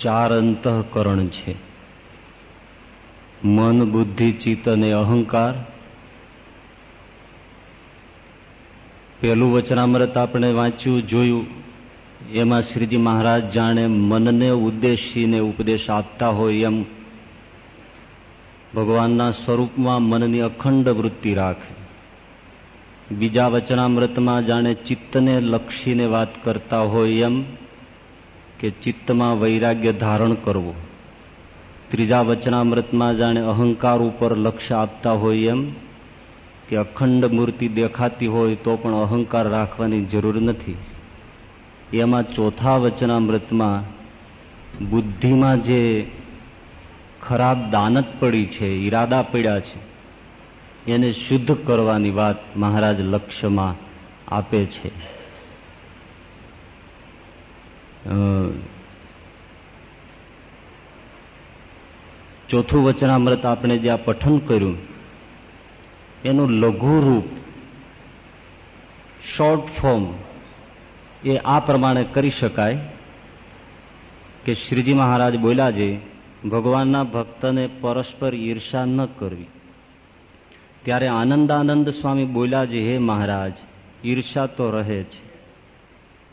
ચાર અંતઃકરણ છે. મન, બુદ્ધિ, ચિત્ત અને અહંકાર. પેલું વચનામૃત આપણે વાંચ્યું, જોયું. એમાં શ્રીજી મહારાજ જાણે મનને ઉદ્દેશીને ઉપદેશ આપતા હોય એમ. ભગવાનના સ્વરૂપમાં મનની અખંડ વૃત્તિ રાખે. બીજા વચનામૃતમાં જાણે ચિત્તને લક્ષીને વાત કરતા હોય એમ. કે ચિત્તમાં વૈરાગ્ય ધારણ કરવું. ત્રીજા વચનામૃતમાં જાણે અહંકાર ઉપર લક્ષ્ય આપતા હોય એમ કે અખંડ મૂર્તિ દેખાતી હોય તો પણ અહંકાર રાખવાની જરૂર નથી. એમાં ચોથા વચનામૃતમાં બુદ્ધિમાં જે ખરાબ દાનત પડી છે, ઈરાદા પડ્યા છે, એને શુદ્ધ કરવાની વાત મહારાજ લક્ષ્યમાં આપે છે. ચોથું વચનામૃત આપણે જે આ પઠન કર્યું, એનું લઘુ રૂપ શોર્ટ ફોર્મ એ આ પ્રમાણે કરી શકાય કે શ્રીજી મહારાજ બોલ્યા છે, ભગવાનના ભક્તને પરસ્પર ઈર્ષા ન કરવી. ત્યારે આનંદાનંદ સ્વામી બોલ્યા છે, હે મહારાજ, ઈર્ષા તો રહે છે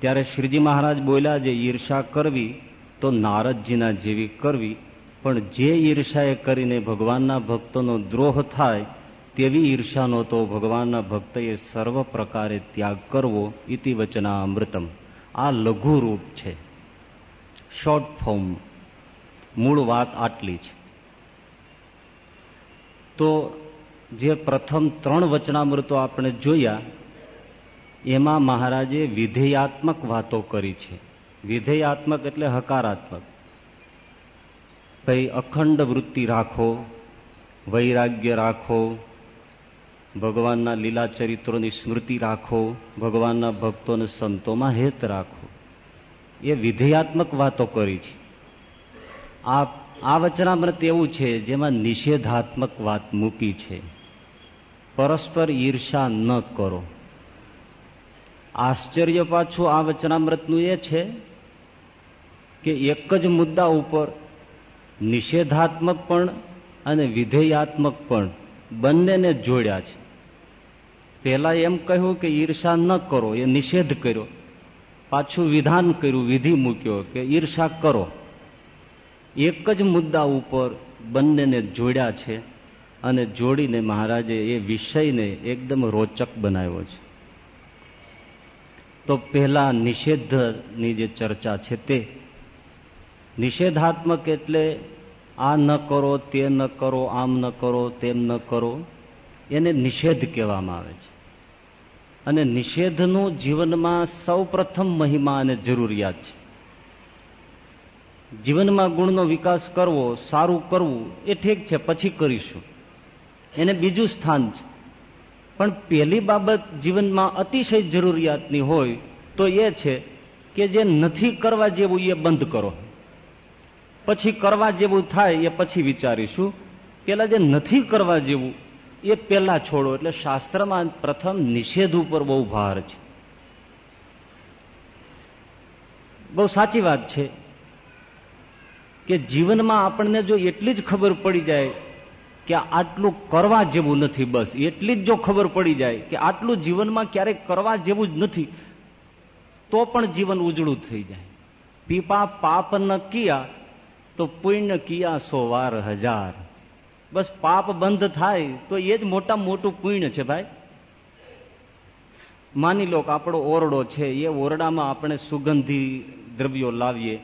ત્યારે શ્રીજી મહારાજ બોલ્યા, જે ઈર્ષા કરવી, તો નારદજીના જેવી કરવી. પણ જે ઈર્ષાએ કરીને ભગવાનના ભક્તોનો દ્રોહ થાય, તેવી ઈર્ષાનો તો ભગવાનના ભક્તએ સર્વ પ્રકારે ત્યાગ કરવો ઇતિ વચના અમૃતમ આ લઘુ રૂપ છે. શોર્ટ ફોર્મ મૂળ વાત આટલી છે. તો જે પ્રથમ ત્રણ વચનામૃતો આપણે જોયા એમાં મહારાજે વિધેયાત્મક વાતો કરી છે. વિધેયાત્મક એટલે હકારાત્મક. ભાઈ અખંડ વૃત્તિ રાખો, વૈરાગ્ય રાખો, ભગવાનના લીલા ચરિત્રોની સ્મૃતિ રાખો, ભગવાનના ભક્તોને સંતોમાં હેત રાખો. એ વિધેયાત્મક વાતો કરી છે. આ આ વચનામૃત એવું છે જેમાં નિષેધાત્મક વાત મૂકી છે. પરસ્પર ઈર્ષા ન કરો. આશ્ચર્ય પાછું આ વચનામૃતનું એ છે કે એક જ મુદ્દા ઉપર નિષેધાત્મક પણ અને વિધેયાત્મક પણ બંનેને જોડ્યા છે. પહેલા એમ કહ્યું કે ઈર્ષા ન કરો, એ નિષેધ કર્યો. પાછું વિધાન કર્યું, વિધિ મૂક્યો કે ઈર્ષા કરો. એક જ મુદ્દા ઉપર બંનેને જોડ્યા છે અને જોડીને મહારાજે એ વિષયને એકદમ રોચક બનાવ્યો છે. તો પહેલા નિષેધની જે ચર્ચા છે તે. નિષેધાત્મક એટલે આ ન કરો, તે ન કરો, આમ ન કરો, તેમ ન કરો, એને નિષેધ કહેવામાં આવે છે. અને નિષેધનું જીવનમાં સૌ મહિમા અને જરૂરિયાત છે. જીવનમાં ગુણનો વિકાસ કરવો, સારું કરવું એ ઠીક છે, પછી કરીશું. એને બીજું સ્થાન છે. પણ પહેલી બાબત જીવનમાં અતિશય જરૂરિયાતની હોય તો એ છે કે જે નથી કરવા જેવું એ બંધ કરો. પછી કરવા જેવું થાય એ પછી વિચારીશું પેલા જે નથી કરવા જેવું એ પેલા છોડો. એટલે શાસ્ત્રમાં પ્રથમ નિષેધ ઉપર બહુ ભાર છે. બહુ સાચી વાત છે કે જીવનમાં આપણને જો એટલી જ ખબર પડી જાય કે આટલું કરવા જેવું નથી બસ. એટલી જ જો ખબર પડી જાય કે આટલું જીવનમાં ક્યારેક કરવા જેવું જ નથી, તો પણ જીવન ઉજળું થઈ જાય. પીપા પાપ ન કિયા, તો પુણ્ય કિયા સો વાર હજાર. બસ પાપ બંધ થાય, તો એ જ મોટા મોટું પુણ્ય છે ભાઈ. માની લો કે આપણો ઓરડો છે, એ ઓરડામાં આપણે સુગંધી દ્રવ્યો લાવીએ.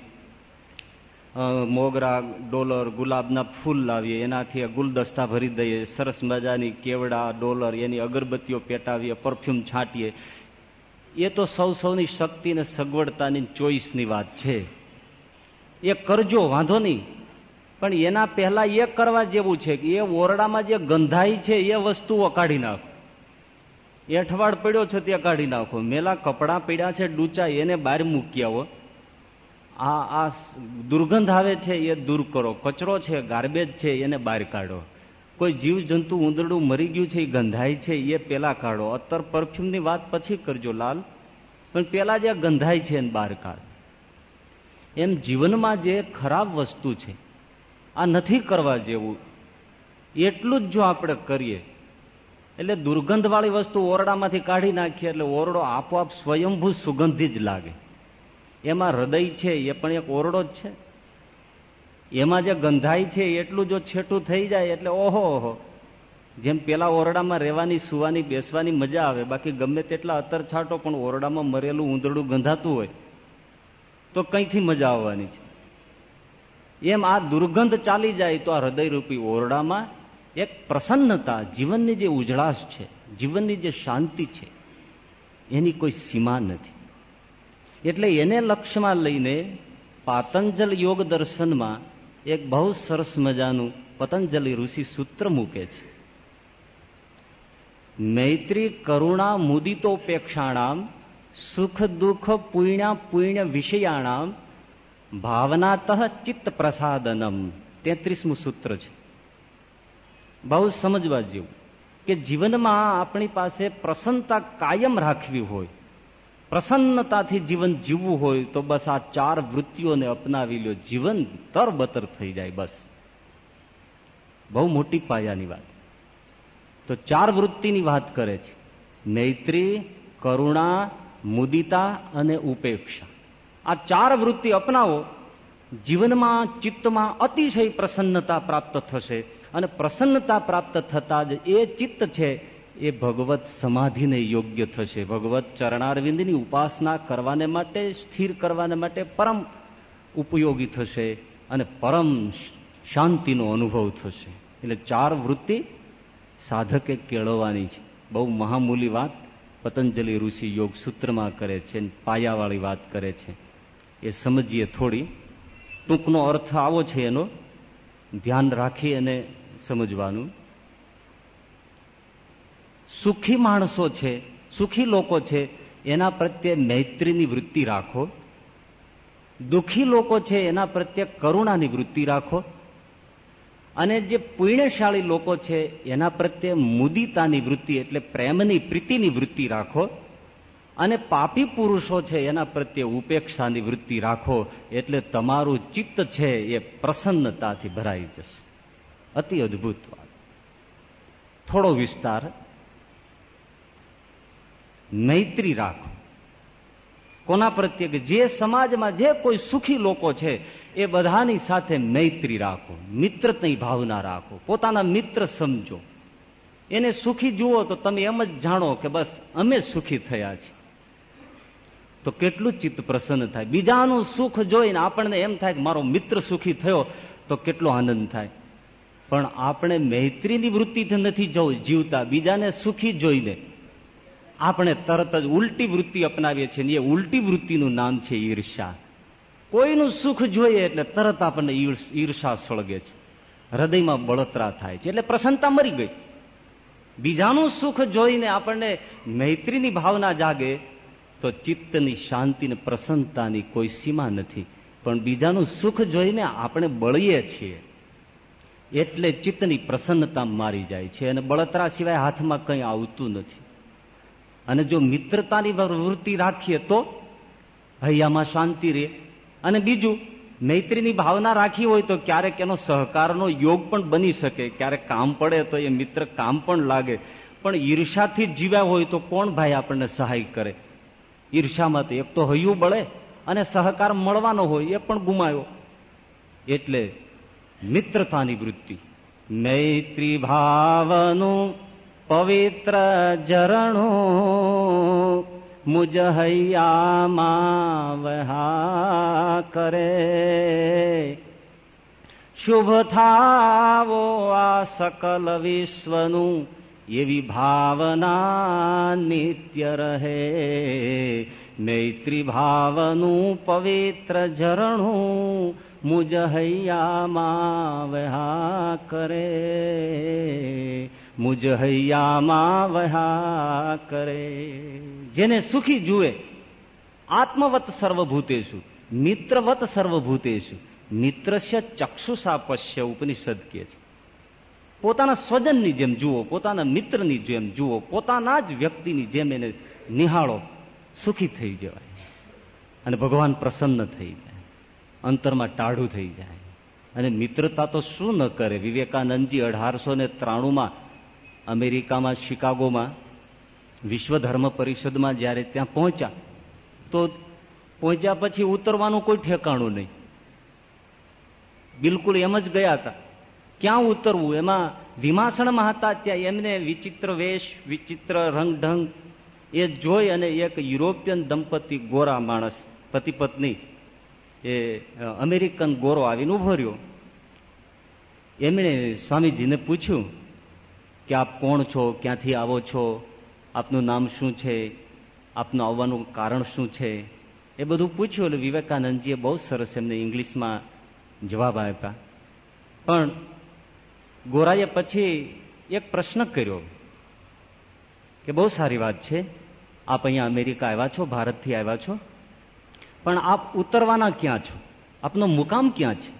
મોગરા, ડોલર, ગુલાબના ફૂલ લાવીએ. એનાથી ગુલદસ્તા ભરી દઈએ. સરસ મજાની કેવડા, ડોલર, એની અગરબત્તીઓ પેટાવીએ, પરફ્યુમ છાંટીએ. એ તો સૌ સૌની શક્તિ ને સગવડતાની ચોઈસની વાત છે. એ કરજો, વાંધો નહીં. પણ એના પહેલા એ કરવા જેવું છે કે એ ઓરડામાં જે ગંધાઈ છે એ વસ્તુઓ કાઢી નાખો. એઠવાડ પડ્યો છે તે કાઢી નાખો. મેલા કપડાં પડ્યા છે, ડૂચા એને બહાર મૂકી આવો આ આ દુર્ગંધ આવે છે, એ દૂર કરો. કચરો છે, ગાર્બેજ છે, એને બહાર કાઢો. કોઈ જીવ જંતુ ઉંદરડું મરી ગયું છે, એ ગંધાય છે, એ પેલા કાઢો. અત્તર પરફ્યુમની વાત પછી કરજો લાલ. પણ પેલા જે ગંધાય છે, એને બહાર કાઢ. એમ જીવનમાં જે ખરાબ વસ્તુ છે, આ નથી કરવા જેવું. એટલું જ જો આપણે કરીએ, એટલે દુર્ગંધવાળી વસ્તુ ઓરડામાંથી કાઢી નાખીએ, એટલે ઓરડો આપોઆપ સ્વયંભૂ સુગંધી જ લાગે. એમાં હૃદય છે, એ પણ એક ઓરડો જ છે. એમાં જે ગંધાય છે એટલું જો છેટું થઈ જાય એટલે ઓહો ઓહો. જેમ પેલા ઓરડામાં રહેવાની, સુવાની, બેસવાની મજા આવે, બાકી ગમે તેટલા અતર છાંટો પણ ઓરડામાં મરેલું ઊંધડું ગંધાતું હોય, તો કંઈથી મજા આવવાની છે? એમ આ દુર્ગંધ ચાલી જાય તો આ હૃદયરૂપી ઓરડામાં એક પ્રસન્નતા, જીવનની જે ઉજળાશ છે, જીવનની જે શાંતિ છે, એની કોઈ સીમા નથી. એટલે એને લક્ષ્યમાં લઈને પાતંજલ યોગ દર્શનમાં એક બહુ સરસ મજાનું પતંજલિ ઋષિ સૂત્ર મૂકે છે. મૈત્રી કરુણા મુદિતોપેક્ષાણામ, સુખ દુઃખ પુણ્યા પુણ્ય વિષયાણામ, ભાવનાતઃ ચિત્ત પ્રસાદનમ. તેત્રીસમું સૂત્ર છે. બહુ સમજવા જેવું કે જીવનમાં આપણી પાસે પ્રસન્નતા કાયમ રાખવી હોય પ્રસન્નતાથી જીવન જીવવું હોય તો બસ આ ચાર વૃત્તિઓને અપનાવી લો. જીવન તરબતર થઈ જાય બસ. બહુ મોટી પાયાની વાત. તો ચાર વૃત્તિની વાત કરે છે. નૈત્રી, કરુણા, મુદિતા અને ઉપેક્ષા. આ ચાર વૃત્તિ અપનાવો, જીવનમાં, ચિત્તમાં અતિશય પ્રસન્નતા પ્રાપ્ત થશે. અને પ્રસન્નતા પ્રાપ્ત થતા જ એ ચિત્ત છે એ ભગવત સમાધિને યોગ્ય થશે. ભગવત ચરણારવિંદની ઉપાસના કરવાને માટે, સ્થિર કરવાને માટે પરમ ઉપયોગી થશે અને પરમ શાંતિનો અનુભવ થશે. એટલે ચાર વૃત્તિ સાધકે કેળવવાની છે. બહુ મહામૂલી વાત. પતંજલિ ઋષિ યોગ સૂત્રમાં કરે છે પાયાવાળી વાત કરે છે. એ સમજીએ થોડી. ટૂંકનો અર્થ આવો છે એનો. ધ્યાન રાખી અને સમજવાનું. સુખી માણસો છે, સુખી લોકો છે, એના પ્રત્યે મૈત્રીની વૃત્તિ રાખો. દુઃખી લોકો છે, એના પ્રત્યે કરુણાની વૃત્તિ રાખો. અને જે પુણ્યશાળી લોકો છે, એના પ્રત્યે મુદિતાની વૃત્તિ એટલે પ્રેમની, પ્રીતિની વૃત્તિ રાખો. અને પાપી પુરુષો છે, એના પ્રત્યે ઉપેક્ષાની વૃત્તિ રાખો. એટલે તમારું ચિત્ત છે, એ પ્રસન્નતાથી ભરાઈ જશે. અતિ અદભુત વાત. થોડો વિસ્તાર મૈત્રી રાખો. કોના પ્રત્યે કે જે સમાજમાં જે કોઈ સુખી લોકો છે, એ બધાની સાથે મૈત્રી રાખો મિત્રની ભાવના રાખો, પોતાના મિત્ર સમજો. એને સુખી જુઓ તો તમે એમ જ જાણો કે બસ અમે સુખી થયા છીએ. તો કેટલું ચિત્ત પ્રસન્ન થાય. બીજાનું સુખ જોઈને આપણને એમ થાય કે મારો મિત્ર સુખી થયો તો કેટલો આનંદ થાય. પણ આપણે મૈત્રીની વૃત્તિથી નથી જવું, જીવતા. બીજાને સુખી જોઈને આપણે તરત જ ઉલટી વૃત્તિ અપનાવીએ છીએ એ ઉલટી વૃત્તિનું નામ છે ઈર્ષા કોઈનું સુખ જોઈએ એટલે તરત આપણને ઈર્ષા સળગે છે. હૃદયમાં બળતરા થાય છે એટલે પ્રસન્નતા મરી ગઈ. બીજાનું સુખ જોઈને આપણને મૈત્રીની ભાવના જાગે તો ચિત્તની શાંતિ પ્રસન્નતાની કોઈ સીમા નથી. પણ બીજાનું સુખ જોઈને આપણે બળીએ છીએ. એટલે ચિત્તની પ્રસન્નતા મારી જાય છે અને બળતરા સિવાય હાથમાં કંઈ આવતું નથી. અને જો મિત્રતાની વૃત્તિ રાખીએ તો હૈયામાં શાંતિ રહે. અને બીજું, મૈત્રીની ભાવના રાખી હોય તો ક્યારેક એનો સહકારનો યોગ પણ બની શકે. ક્યારેક કામ પડે તો એ મિત્ર કામ પણ લાગે. પણ ઈર્ષાથી જીવ્યા હોય તો કોણ ભાઈ આપણને સહાય કરે? ઈર્ષામાં તો એક તો હૈયું બળે અને સહકાર મળવાનો હોય એ પણ ગુમાયો. એટલે મિત્રતાની વૃત્તિ. મૈત્રી ભાવનું પવિત્ર ઝરણું મુજ હૈયામાં વહા કરે. શુભ થાવો આ સકલ વિશ્વનું એવી ભાવના નિત્ય રહે. મૈત્રી ભાવનું પવિત્ર ઝરણું મુજ હૈયામાં વહા કરે. મુજ હૈયામાં વહા કરે. જેને સુખી જુએ, આત્મવત સર્વભૂતેશુ મિત્રવત સર્વભૂતેશુ મિત્રસ્ય ચક્ષુષા પશ્ય ઉપનિષદ કે છે. પોતાના સ્વજનની જેમ જુઓ, પોતાના મિત્રની જેમ જુઓ, પોતાના જ વ્યક્તિની જેમ એને નિહાળો, સુખી થઈ જવાય. અને ભગવાન પ્રસન્ન થઈ જાય. અંતરમાં ટાઢું થઈ જાય. અને મિત્રતા તો શું ન કરે? વિવેકાનંદજી અઢારસો ને ત્રાણુંમાં અમેરિકામાં, શિકાગોમાં વિશ્વ ધર્મ પરિષદમાં જ્યારે ત્યાં પહોંચ્યા, તો પહોંચ્યા પછી ઉતરવાનું કોઈ ઠેકાણું નહીં. બિલકુલ એમ જ ગયા હતા. ક્યાં ઉતરવું? એમાં વિમાસણમાં હતા ત્યાં એમને વિચિત્ર વેશ, વિચિત્ર રંગઢંગ, એ જોઈ અને એક યુરોપિયન દંપતી ગોરા માણસ, પતિ પત્ની, એ અમેરિકન ગોરો આવીને ઊભો રહ્યો. એમણે સ્વામીજીને પૂછ્યું કે આપ કોણ છો, ક્યાંથી આવો છો, આપનું નામ શું છે, આપનું આવવાનું કારણ શું છે? એ બધું પૂછ્યું એટલે વિવેકાનંદજીએ બહુ સરસ એમને ઇંગ્લિશમાં જવાબ આપ્યા. પણ ગોરાએ પછી એક પ્રશ્ન કર્યો કે બહુ સારી વાત છે, આપ અહીંયા અમેરિકા આવ્યા છો, ભારતથી આવ્યા છો, પણ આપ ઉતરવાના ક્યાં છો? આપનો મુકામ ક્યાં છે?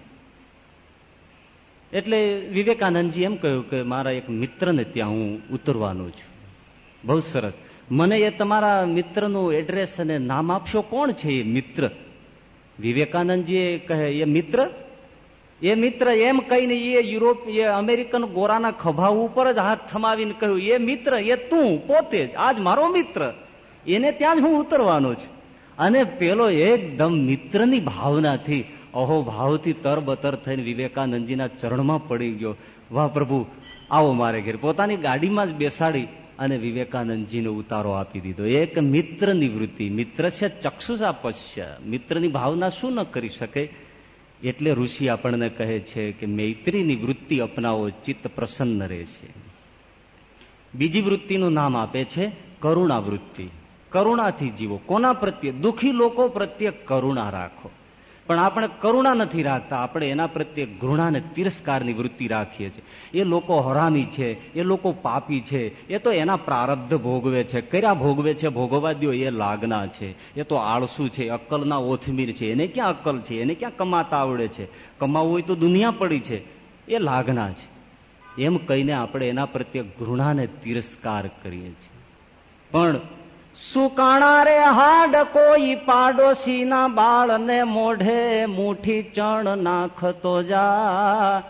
એટલે વિવેકાનંદજી એમ કહ્યું કે મારા એક મિત્રને ત્યાં હું ઉતરવાનો છું. બહુ સરસ. મને એ તમારા મિત્રનું એડ્રેસ અને નામ આપશો? કોણ છે એ મિત્ર? વિવેકાનંદજી કહે, એ મિત્ર? એ મિત્ર એમ કહીને એ યુરોપ, એ અમેરિકન ગોરાના ખભા ઉપર જ હાથ થમાવીને કહ્યું, એ મિત્ર, એ તું, પોતે જ, આજ મારો મિત્ર. એને ત્યાં જ હું ઉતરવાનો છું. અને પેલો એકદમ મિત્રની ભાવનાથી અહો ભાવથી તરબતર થઈને વિવેકાનંદજીના ચરણમાં પડી ગયો. વાહ પ્રભુ, આવો મારે ઘેર. પોતાની ગાડીમાં જ બેસાડી અને વિવેકાનંદજીને ઉતારો આપી દીધો. એક મિત્રની નિવૃત્તિ મિત્ર છે ચક્ષુષા પશ્ય મિત્રની ભાવના શું ન કરી શકે? એટલે ઋષિ આપણને કહે છે કે મૈત્રીની વૃત્તિ અપનાવો, ચિત્ત પ્રસન્ન રહે છે. બીજી વૃત્તિનું નામ આપે છે કરુણા વૃત્તિ કરુણાથી જીવો. કોના પ્રત્યે? દુઃખી લોકો પ્રત્યે કરુણા રાખો. પણ આપણે કરુણા નથી રાખતા. આપણે એના પ્રત્યે ઘૃણા અને તિરસ્કારની વૃત્તિ રાખીએ છીએ. એ લોકો હરામી છે, એ લોકો પાપી છે, એ તો એના પ્રારબ્ધ ભોગવે છે. કર્યા ભોગવે છે, ભોગવવા દો એ લાગના છે. એ તો આળસુ છે, અક્કલના ઓથમીર છે. એને ક્યાં અક્કલ છે? એને ક્યાં કમાતા આવડે છે? કમાવું હોય તો દુનિયા પડી છે. એ લાગના છે. એમ કહીને આપણે એના પ્રત્યે ઘૃણા ને તિરસ્કાર કરીએ છીએ. પણ સુકાણા રે હાડ કોઈ પાડોશી ના બાળ બાળને મોઢે મુઠી ચણ નાખતો જા?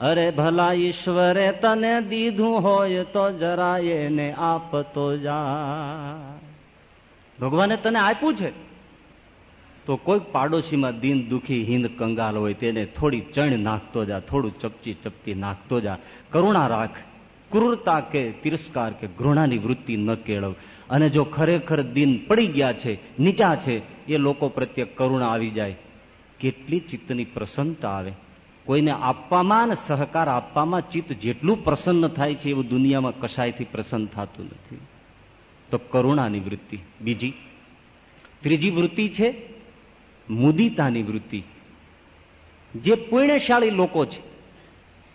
અરે ભલા ઈશ્વરે તને દીધું હોય તો જરા એને આપતો જા. ભગવાને તને આપ્યું છે? તો કોઈ પાડોશીમાં દિન દુખી હિંદ કંગાલ હોય તેને થોડી ચણ નાખતો જા, થોડું ચપચી ચપટી નાખતો જા. કરુણા રાખ, ક્રૂરતા કે તિરસ્કાર કે ઘૃણાની વૃત્તિ ન કેળવ. અને જો ખરેખર દિન પડી ગયા છે, નીચા છે, એ લોકો પ્રત્યે કરુણા આવી જાય. કેટલી ચિત્તની પ્રસન્નતા આવે. કોઈને આપવામાં અને સહકાર આપવામાં ચિત્ત જેટલું પ્રસન્ન થાય છે, એવું દુનિયામાં કશાયથી પ્રસન્ન થતું નથી. તો કરુણાની વૃત્તિ. બીજી, ત્રીજી વૃત્તિ છે, મુદિતાની વૃત્તિ. જે પુણ્યશાળી લોકો છે,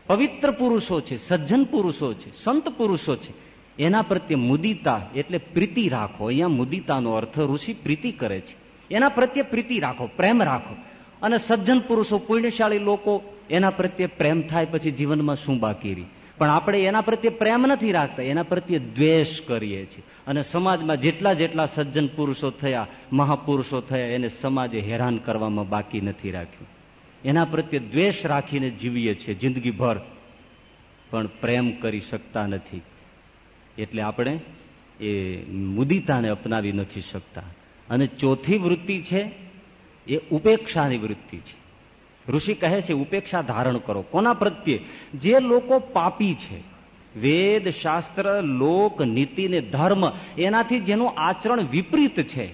પવિત્ર પુરુષો છે, સજ્જન પુરુષો છે, સંત પુરુષો છે એના પ્રત્યે મુદિતા એટલે પ્રીતિ રાખો. અહીંયા મુદિતાનો અર્થ ઋષિ પ્રીતિ કરે છે. એના પ્રત્યે પ્રીતિ રાખો, પ્રેમ રાખો. અને સજ્જન પુરુષો, પુણ્યશાળી લોકો એના પ્રત્યે પ્રેમ થાય પછી જીવનમાં શું બાકી રહી? પણ આપણે એના પ્રત્યે પ્રેમ નથી રાખતા, એના પ્રત્યે દ્વેષ કરીએ છીએ. અને સમાજમાં જેટલા જેટલા સજ્જન પુરુષો થયા, મહાપુરુષો થયા, એને સમાજે હેરાન કરવામાં બાકી નથી રાખ્યું. એના પ્રત્યે દ્વેષ રાખીને જીવીએ છીએ જિંદગીભર. પણ પ્રેમ કરી શકતા નથી. એટલે આપણે એ મુદિતાને અપનાવી નથી શકતા. અને ચોથી વૃત્તિ છે, એ ઉપેક્ષાની વૃત્તિ છે. ઋષિ કહે છે, ઉપેક્ષા ધારણ કરો. કોના પ્રત્યે? જે લોકો પાપી છે, વેદ, શાસ્ત્ર, લોક, નીતિ ને ધર્મ, એનાથી જેનું આચરણ વિપરીત છે.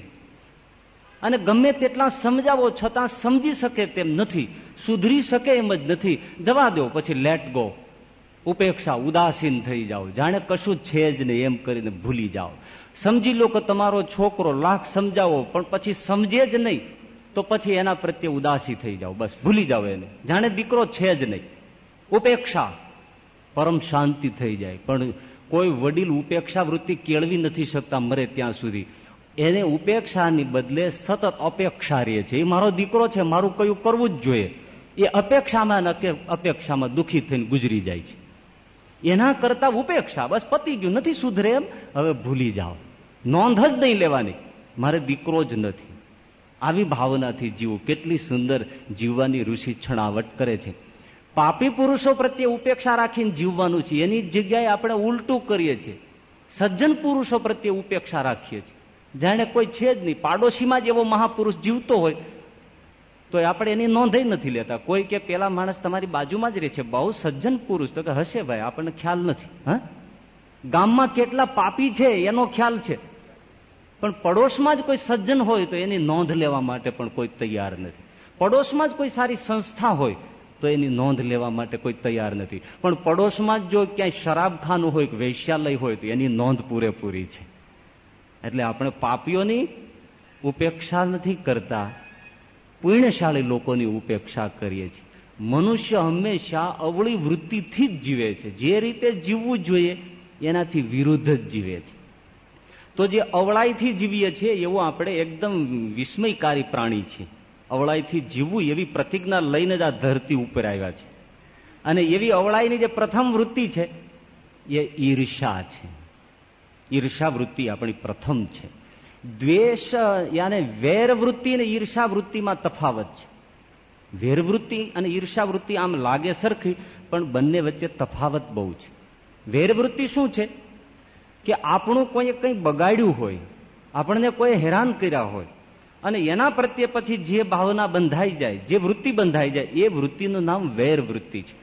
અને ગમે તેટલા સમજાવો, છતાં સમજી શકે તેમ નથી. સુધરી શકે એમ જ નથી. જવા દો, પછી લેટ ગો ઉપેક્ષા ઉદાસીન થઈ જાઓ. જાણે કશું છે જ નહીં એમ કરીને ભૂલી જાઓ. સમજી લો કે તમારો છોકરો લાખ સમજાવો, પણ પછી સમજે જ નહીં. તો પછી એના પ્રત્યે ઉદાસી થઈ જાઓ. બસ, ભૂલી જાઓ એને. જાણે દીકરો છે જ નહીં. ઉપેક્ષા. પરમ શાંતિ થઈ જાય. પણ કોઈ વડીલ ઉપેક્ષા વૃત્તિ કેળવી નથી શકતા મરે ત્યાં સુધી. એને ઉપેક્ષાની બદલે સતત અપેક્ષા રહે છે. એ મારો દીકરો છે, મારું કયું કરવું જ જોઈએ. એ અપેક્ષામાં અપેક્ષામાં દુઃખી થઈને ગુજરી જાય છે. એના કરતા ઉપેક્ષા. બસ પતી ગયું. નથી સુધરે એમ? હવે ભૂલી જાઓ. નોંધ જ નહીં લેવાની. મારે દીકરો જ નથી. આવી ભાવનાથી જીવવું કેટલી સુંદર જીવવાની ઋષિ છણાવટ કરે છે. પાપી પુરુષો પ્રત્યે ઉપેક્ષા રાખીને જીવવાનું છે. એની જગ્યાએ આપણે ઉલટું કરીએ છીએ. સજ્જન પુરુષો પ્રત્યે ઉપેક્ષા રાખીએ છીએ. જાણે કોઈ છે જ નહીં. પાડોશીમાં જ એવો મહાપુરુષ જીવતો હોય. તો આપણે એની નોંધ નથી લેતા. કોઈ કે પેલા માણસ તમારી બાજુમાં જ રહે છે. બહુ સજ્જન પુરુષ. તો કે, હશે ભાઈ, આપણને ખ્યાલ નથી. હા? ગામમાં કેટલા પાપી છે, એનો ખ્યાલ છે. પણ પડોશમાં જ કોઈ સજ્જન હોય તો એની નોંધ લેવા માટે પણ કોઈ તૈયાર નથી. પડોશમાં જ કોઈ સારી સંસ્થા હોય તો એની નોંધ લેવા માટે કોઈ તૈયાર નથી. પણ પડોશમાં જ જો ક્યાંય શરાબખાનું હોય વૈશ્યાલય હોય, તો એની નોંધ પૂરેપૂરી છે. એટલે આપણે પાપીઓની ઉપેક્ષા નથી કરતા. પુણ્યશાળી લોકોની ઉપેક્ષા કરીએ છીએ. મનુષ્ય હંમેશા અવળી વૃત્તિથી જ જીવે છે. જે રીતે જીવવું જોઈએ, એનાથી વિરુદ્ધ જ જીવે છે. તો જે અવળાઈથી જીવીએ છીએ, એવું આપણે એકદમ વિસ્મયકારી પ્રાણી છે અવળાઈથી જીવવું એવી પ્રતિજ્ઞા લઈને જ આ ધરતી ઉપર આવ્યા છે. અને એવી અવળાઈની જે પ્રથમ વૃત્તિ છે, એ ઈર્ષા છે. ઈર્ષા વૃત્તિ આપણી પ્રથમ છે. દ્વેષ યાને વેર વૃત્તિ અને ઈર્ષા વૃત્તિમાં તફાવત છે. વેરવૃત્તિ અને ઈર્ષા વૃત્તિ આમ લાગે સરખી, પણ બંને વચ્ચે તફાવત બહુ છે. વેરવૃત્તિ શું છે? કે આપણું કોઈ કંઈ બગાડ્યું હોય, આપણને કોઈ હેરાન કર્યા હોય, અને એના પ્રત્યે પછી જે ભાવના બંધાઈ જાય, જે વૃત્તિ બંધાઈ જાય, એ વૃત્તિનું નામ વેર વૃત્તિ છે.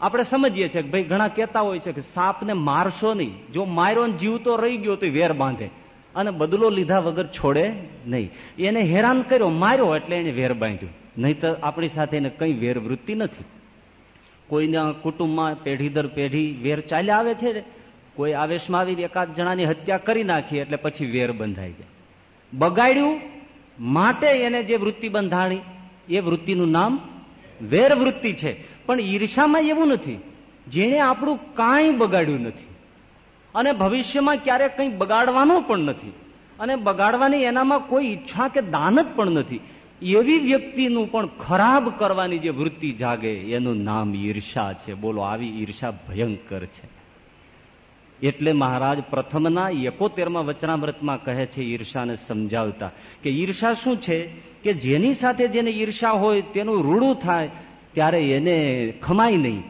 આપણે સમજીએ છીએ કે ભાઈ ઘણા કહેતા હોય છે કે સાપને મારશો નહીં. જો માર્યો જીવતો રહી ગયો તો વેર બાંધે. અને બદલો લીધા વગર છોડે નહીં. એને હેરાન કર્યો, માર્યો એટલે એને વેર બાંધ્યું. નહીં તો આપણી સાથે એને કઈ વેર વૃત્તિ નથી. કોઈના કુટુંબમાં પેઢી દર પેઢી વેર ચાલ્યા આવે છે કોઈ આવેશમાં આવીને એકાદ જણાની હત્યા કરી નાખી એટલે પછી વેર બંધાઈ જાય બગાડ્યું, માટે એને જે વૃત્તિ બંધાણી, એ વૃત્તિનું નામ વેર વૃત્તિ છે. પણ ઈર્ષામાં એવું નથી. જેણે આપણું કાંઈ બગાડ્યું નથી. અને ભવિષ્યમાં ક્યારેક કંઈ બગાડવાનો પણ નથી. અને બગાડવાની એનામાં કોઈ ઈચ્છા કે દાન જ પણ નથી. એવી વ્યક્તિનું પણ ખરાબ કરવાની જે વૃત્તિ જાગે, એનું નામ ઈર્ષા છે. બોલો, આવી ઈર્ષા ભયંકર છે. એટલે મહારાજ પ્રથમના એકોતેરમાં વચનામૃતમાં કહે છે ઈર્ષાને સમજાવતા કે ઈર્ષા શું છે? કે જેની સાથે જેને ઈર્ષા હોય, તેનું રૂડું થાય, ત્યારે એને ખમાય નહીં.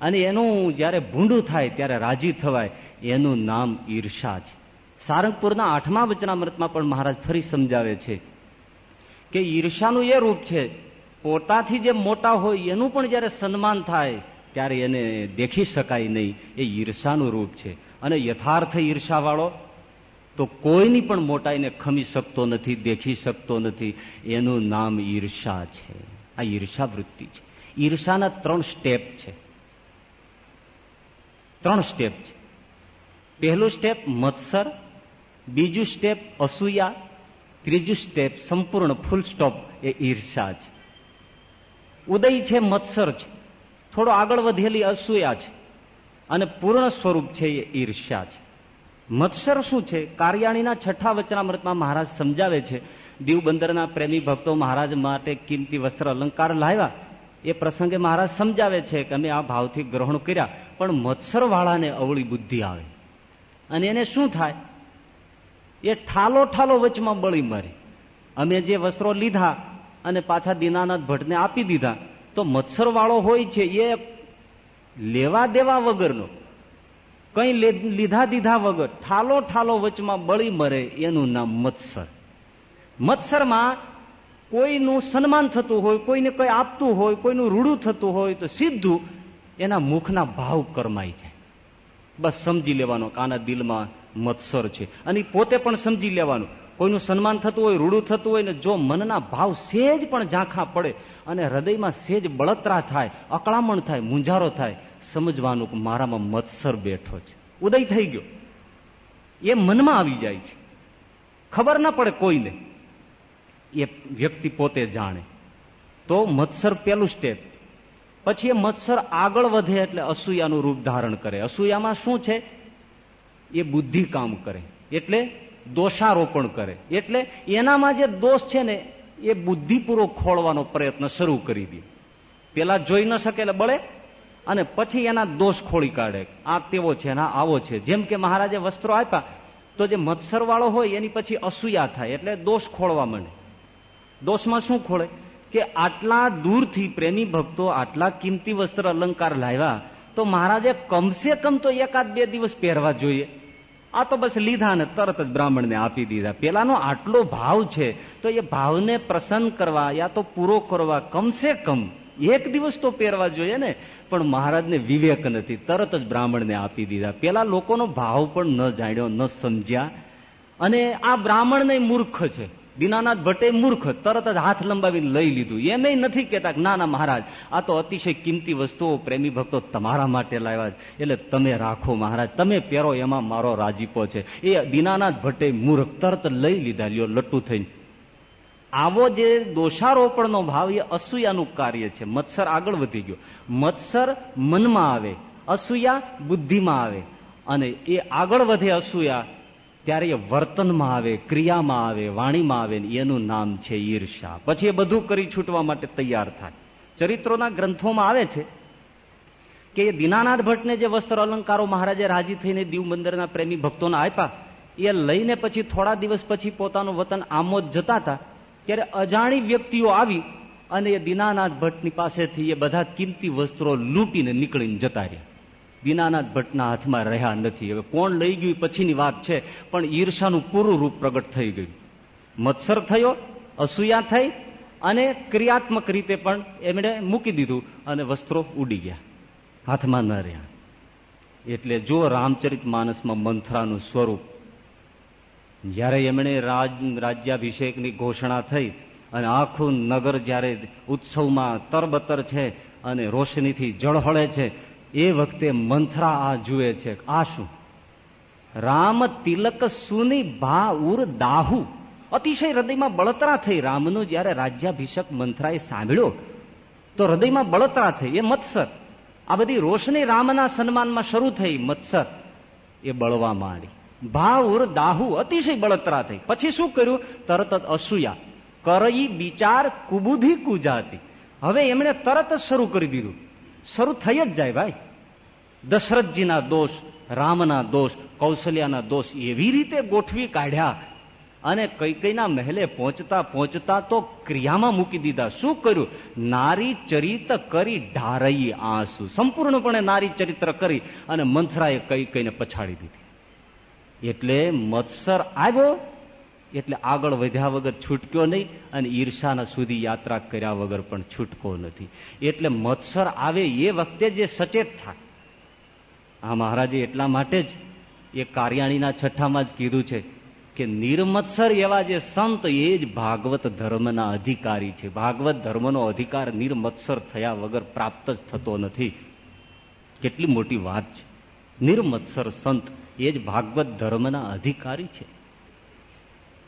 અને એનું જ્યારે ભૂંડું થાય, ત્યારે રાજી થવાય. એનું નામ ઈર્ષા છે. સારંગપુરના આઠમા વચનામૃતમાં પણ મહારાજ ફરી સમજાવે છે કે ઈર્ષાનું એ રૂપ છે, પોતાથી જે મોટા હોય એનું પણ જયારે સન્માન થાય, ત્યારે એને દેખી શકાય નહીં. એ ઈર્ષાનું રૂપ છે. અને યથાર્થ ઈર્ષાવાળો તો કોઈની પણ મોટાઈને ખમી શકતો નથી, દેખી શકતો નથી. એનું નામ ઈર્ષા છે. આ ઈર્ષા વૃત્તિ છે. ઈર્ષાના ત્રણ સ્ટેપ છે. ત્રણ સ્ટેપ છે. પહેલું સ્ટેપ મત્સર, બીજું સ્ટેપ અસૂયા, ત્રીજું સ્ટેપ સંપૂર્ણ ફૂલ સ્ટોપ એ ઈર્ષા છે. ઉદય છે મત્સર છે. થોડો આગળ વધેલી અસૂયા છે અને પૂર્ણ સ્વરૂપ છે એ ઈર્ષ્યા છે. મત્સર શું છે? કાર્યાણીના છઠ્ઠા વચનામૃતમાં મહારાજ સમજાવે છે દીવ બંદરના પ્રેમી ભક્તો મહારાજ માટે કિંમતી વસ્ત્ર અલંકાર લાવ્યા. એ પ્રસંગે મહારાજ સમજાવે છે કે અમે આ ભાવથી ગ્રહણ કર્યા, પણ મત્સર વાળાને અવળી બુદ્ધિ આવે. અને એને શું થાય? એ ઠાલો ઠાલો વચમાં બળી મારી. અમે જે વસ્ત્રો લીધા અને પાછા દીનાનાથ ભટ્ટને આપી દીધા, તો મત્સર વાળો હોય છે એ લેવા દેવા વગરનો. કઈ લીધા દીધા વગર ઠાલો ઠાલો વચમાં બળી મરે એનું નામ મત્સર. મત્સરમાં કોઈનું સન્માન થતું હોય, કોઈને કઈ આપતું હોય, કોઈનું રૂડું થતું હોય તો સીધું એના મુખના ભાવ કરમાઈ જાય. બસ સમજી લેવાનો કે આના દિલમાં મત્સર છે. અને પોતે પણ સમજી લેવાનું. કોઈનું સન્માન થતું હોય, રૂડું થતું હોય ને જો મનના ભાવ સેજ પણ ઝાંખા પડે અને હૃદયમાં સેજ બળતરા થાય, અકળામણ થાય, મૂંઝારો થાય, સમજવાનું કે મારામાં મત્સર બેઠો છે. ઉદય થઈ ગયો. એ મનમાં આવી જાય છે. ખબર ના પડે કોઈને. એ વ્યક્તિ પોતે જાણે. તો મત્સર પેલું સ્ટેપ પછી એ મત્સર આગળ વધે એટલે અસૂયાનું રૂપ ધારણ કરે. અસૂયામાં શું છે? એ બુદ્ધિ કામ કરે. એટલે દોષારોપણ કરે. એટલે એનામાં જે દોષ છે ને, એ બુદ્ધિપૂર્વક ખોળવાનો પ્રયત્ન શરૂ કરી દે. પેલા જોઈ ન શકે એટલે બળે, અને પછી એના દોષ ખોળી કાઢે. આ તેવો છે ના આવો છે. જેમ કે મહારાજે વસ્ત્રો આપ્યા, તો જે મત્સર વાળો હોય એની પછી અસૂયા થાય, એટલે દોષ ખોળવા માંડે. દોષમાં શું ખોળે? કે આટલા દૂરથી પ્રેમી ભક્તો આટલા કિંમતી વસ્ત્ર અલંકાર લાવ્યા, તો મહારાજે કમસે કમ તો એકાદ બે દિવસ પહેરવા જોઈએ. આ તો બસ લીધા ને તરત જ બ્રાહ્મણને આપી દીધા. પેલાનો આટલો ભાવ છે, તો એ ભાવને પ્રસન્ન કરવા યા તો પૂરો કરવા કમસે કમ એક દિવસ તો પહેરવા જોઈએ ને, પણ મહારાજને વિવેક નથી. તરત જ બ્રાહ્મણને આપી દીધા. પેલા લોકોનો ભાવ પણ ન જાણ્યો, ન સમજ્યા. અને આ બ્રાહ્મણ મૂર્ખ છે. દીનાનાથ ભટ્ટે મૂર્ખ તરત જ હાથ લંબાવીને લઈ લીધું. એમ નથી કેતા ના ના, મહારાજ, આ તો અતિશય કિંમતી વસ્તુઓ પ્રેમી ભક્તો તમારા માટે લાવ્યા એટલે તમે રાખો, મહારાજ, તમે પહેરો, એમાં મારો રાજીપો છે. એ દીનાનાથ ભટ્ટે મૂર્ખ તરત લઈ લીધા, લ્યો, લટ્ટુ થઈને. આવો જે દોષારોપણનો ભાવ, એ અસૂયાનું કાર્ય છે. મત્સર આગળ વધી ગયો. મત્સર મનમાં આવે, અસૂયા બુદ્ધિમાં આવે. અને એ આગળ વધે અસૂયા ત્યારે એ વર્તનમાં આવે, ક્રિયામાં આવે, વાણીમાં આવે એનું નામ છે ઈર્ષા પછી એ બધું કરી છૂટવા માટે તૈયાર થાય. ચરિત્રોના ગ્રંથોમાં આવે છે કે એ દીનાનાથ ભટ્ટને જે વસ્ત્ર અલંકારો મહારાજે રાજી થઈને દીવ મંદિરના પ્રેમી ભક્તોને આપ્યા, એ લઈને પછી થોડા દિવસ પછી પોતાનું વતન આમોદ જતા હતા, ત્યારે અજાણી વ્યક્તિઓ આવી અને એ દીનાનાથ ભટ્ટની પાસેથી એ બધા કિંમતી વસ્ત્રો લૂંટીને નીકળીને જતા રહ્યા. દીનાનાથ ભટ્ટના હાથમાં રહ્યા નથી. હવે કોણ લઈ ગયું પછીની વાત છે, પણ ઈર્ષાનું પૂરું રૂપ પ્રગટ થઈ ગયું. મત્સર થયો, અસૂયા થઈ, અને ક્રિયાત્મક રીતે પણ એમણે મૂકી દીધું અને વસ્ત્રો ઉડી ગયા. હાથમાં ન રહ્યા. એટલે જો રામચરિત માનસમાં મંથરાનું સ્વરૂપ, જ્યારે એમણે રાજ, રાજ્યાભિષેકની ઘોષણા થઈ, અને આખું નગર જ્યારે ઉત્સવમાં તરબતર છે અને રોશનીથી જળહળે છે એ વખતે મંથરા આ જુએ છે આ શું? રામ તિલક સુની ભા ઉર દાહુ. અતિશય હૃદયમાં બળતરા થઈ રામનો જયારે રાજ્યાભિષેક મંથરાએ સાંભળ્યો, તો હૃદયમાં બળતરા થઈ. એ મત્સર. આ બધી રોશની રામના સન્માનમાં શરૂ થઈ મત્સર. એ બળવા માંડી. ભાવુર દાહુ અતિશય બળતરા થઈ. પછી શું કર્યું? તરત જ અસૂયા. કરઈ બિચાર કુબુધી કુજાતી. હવે એમણે તરત જ શરૂ કરી દીધું. શરૂ થઈ જ જાય ભાઈ. દશરથજીના દોષ, રામના દોષ, કૌશલ્યાના દોષ એવી રીતે ગોઠવી કાઢ્યા અને કઈ કઈના મહેલે પહોંચતા પહોંચતા તો ક્રિયામાં મૂકી દીધા. શું કર્યું? નારી ચરિત કરી ઢારઈ આંસુ. સંપૂર્ણપણે નારી ચરિત્ર કરી અને મંથરાએ કઈ કઈને પછાડી દીધી. એટલે મત્સર આવ્યો એટલે આગળ વધ્યા વગર છૂટક્યો નહીં અને ઈર્ષાના સુધી યાત્રા કર્યા વગર પણ છૂટકો નથી. એટલે મત્સર આવે એ વખતે જે સચેત થાય. આ મહારાજે એટલા માટે જ એ કાર્યાણીના છઠ્ઠામાં જ કીધું છે કે નિર્મત્સર એવા જે સંત એ જ ભાગવત ધર્મના અધિકારી છે. ભાગવત ધર્મનો અધિકાર નિર્મત્સર થયા વગર પ્રાપ્ત જ થતો નથી. કેટલી મોટી વાત છે. નિર્મત્સર સંત એ જ ભાગવત ધર્મના અધિકારી છે.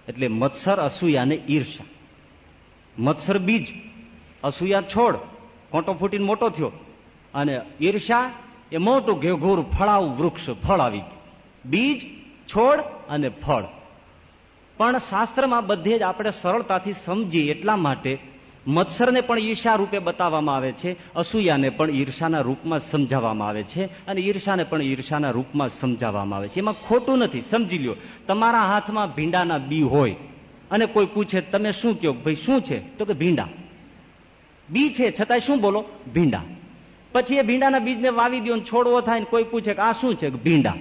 એટલે મત્સર અસૂયાને ઈર્ષા મત્સર બીજ, અસૂયા છોડ કોટો ફૂટીને મોટો થયો. અને ઈર્ષા એ મોટું ઘેઘોર ફળાવું વૃક્ષ, ફળ આવી બીજ, છોડ અને ફળ. પણ શાસ્ત્રમાં બધે જ આપણે સરળતાથી સમજીએ એટલા માટે મત્સરને પણ ઈર્ષા રૂપે બતાવવામાં આવે છે, અસૂયાને પણ ઈર્ષાના રૂપમાં સમજાવવામાં આવે છે અને ઈર્ષાને પણ ઈર્ષાના રૂપમાં સમજાવવામાં આવે છે. એમાં ખોટું નથી, સમજી લ્યો. તમારા હાથમાં ભીંડાના બી હોય અને કોઈ પૂછે, તમે શું કહો? ભાઈ, શું છે? તો કે, ભીંડા. બી છે, છતાંય શું બોલો? ભીંડા. પછી એ ભીંડાના બીજને વાવી દો છોડવો થાય ને કોઈ પૂછે કે, આ શું છે? ભીંડા.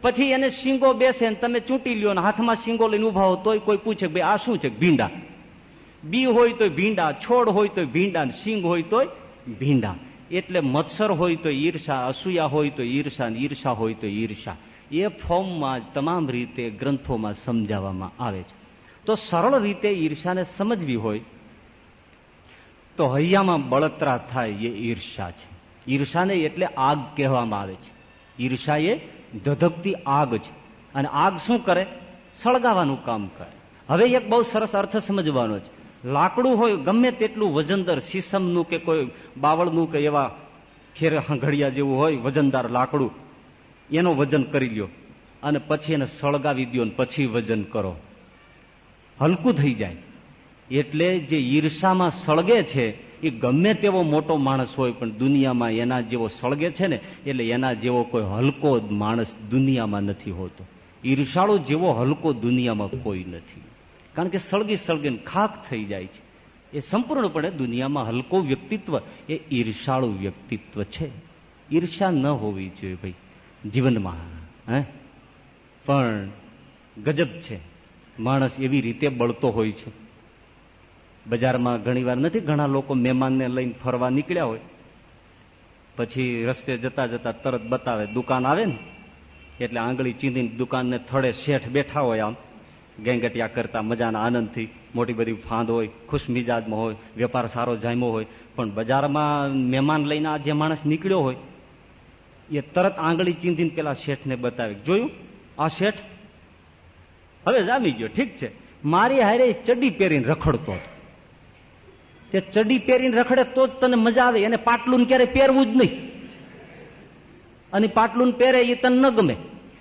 પછી એને શીંગો બેસે તમે ચૂંટી લ્યો ને હાથમાં શીંગો લઈને ઊભા હો, તોય કોઈ પૂછે ભાઈ, આ શું છે? ભીંડા. બી હોય તો ભીંડા, છોડ હોય તો ભીંડા સિંગ હોય તો ભીંડા. એટલે મત્સર હોય તો ઈર્ષા, અસૂયા હોય તો ઈર્ષા ઈર્ષા હોય તો ઈર્ષા. એ ફોર્મમાં તમામ રીતે ગ્રંથોમાં સમજાવવામાં આવે છે. તો સરળ રીતે ઈર્ષાને સમજવી હોય, તો હૈયામાં બળતરા થાય એ ઈર્ષા છે. ઈર્ષાને એટલે આગ કહેવામાં આવે છે. ઈર્ષા એ ધધકતી આગ છે. અને આગ શું કરે? સળગાવાનું કામ કરે. હવે એક બહુ સરસ અર્થ સમજવાનો છે. લાકડું હોય, ગમે તેટલું વજનદાર શીશમનું કે કોઈ બાવળનું કે એવા ખેર ઘડિયા જેવું હોય, વજનદાર લાકડું, એનો વજન કરી લ્યો અને પછી એને સળગાવી દો પછી વજન કરો. હલકું થઈ જાય. એટલે જે ઈર્ષામાં સળગે છે, એ ગમે તેવો મોટો માણસ હોય, પણ દુનિયામાં એના જેવો સળગે છે ને, એટલે એના જેવો કોઈ હલકો માણસ દુનિયામાં નથી હોતો. ઈર્ષાળુ જેવો હલકો દુનિયામાં કોઈ નથી. કારણ કે સળગી સળગીને ખાક થઈ જાય છે. એ સંપૂર્ણપણે દુનિયામાં હલકો વ્યક્તિત્વ, એ ઈર્ષાળુ વ્યક્તિત્વ છે. ઈર્ષા ન હોવી જોઈએ ભાઈ, જીવનમાં, હે? પણ ગજબ છે. માણસ એવી રીતે બળતો હોય છે. બજારમાં ઘણીવાર નથી, ઘણા લોકો મહેમાનને લઈને ફરવા નીકળ્યા હોય. પછી રસ્તે જતા જતા તરત બતાવે, દુકાન આવે ને? એટલે આંગળી ચીંધીને દુકાનને થડે શેઠ બેઠા હોય આમ. ગેંગટિયા કરતા મજાના આનંદથી. મોટી બધી ફાંદ હોય, ખુશ મિજાજમાં હોય, વેપાર સારો જામ્યો હોય. પણ બજારમાં મહેમાન લઈને જે માણસ નીકળ્યો હોય, એ તરત આંગળી ચીંધીને પેલા શેઠને બતાવે. જોયું? આ શેઠ? હવે જામી ગયો. ઠીક છે. મારી હારે ચડી પહેરીને રખડતો હતો. તે ચડી પહેરીને રખડે તો જ તને મજા આવે. એને પાટલું ક્યારે પહેરવું જ નહીં. અને પાટલું પહેરે એ તને ન ગમે.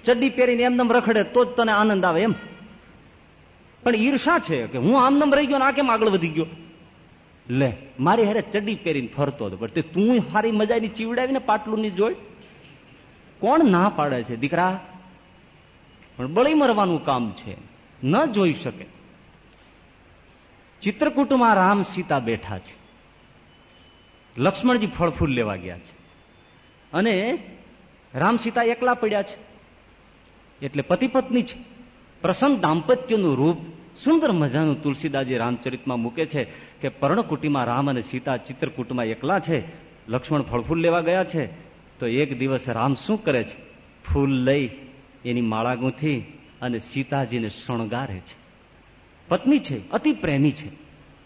ચડ્ડી પહેરીને એમને રખડે તો જ તને આનંદ આવે એમ. પણ ઈર્ષા છે કે હું આમનમ રહી ગયો ને આ કેમ આગળ વધી ગયો? લે, મારી હારે ચડી પહેરીને ફરતો હતો, પણ તે સારી મજાની ચીવડાવીને પાટલું ની જોઈ? કોણ ના પાડે છે, દીકરા? પણ બળી મરવાનું કામ છે, ન જોઈ શકે. ચિત્રકૂટમાં રામ સીતા બેઠા છે. લક્ષ્મણજી ફળફૂલ લેવા ગયા છે. અને રામ સીતા એકલા પડ્યા છે. એટલે પતિ પત્ની છે. પ્રસન્ન દાંપત્યનું રૂપ સુંદર મજાનું તુલસીદાસજી રામચરિતમાં મૂકે છે કે પર્ણકુટીમાં રામ અને સીતા ચિત્રકૂટમાં એકલા છે, લક્ષ્મણ ફળફૂલ લેવા ગયા છે, તો એક દિવસ રામ શું કરે છે? ફૂલ લઈ એની માળા ગૂંથી અને સીતાજીને શણગારે છે. પત્ની છે, અતિ પ્રેમી છે.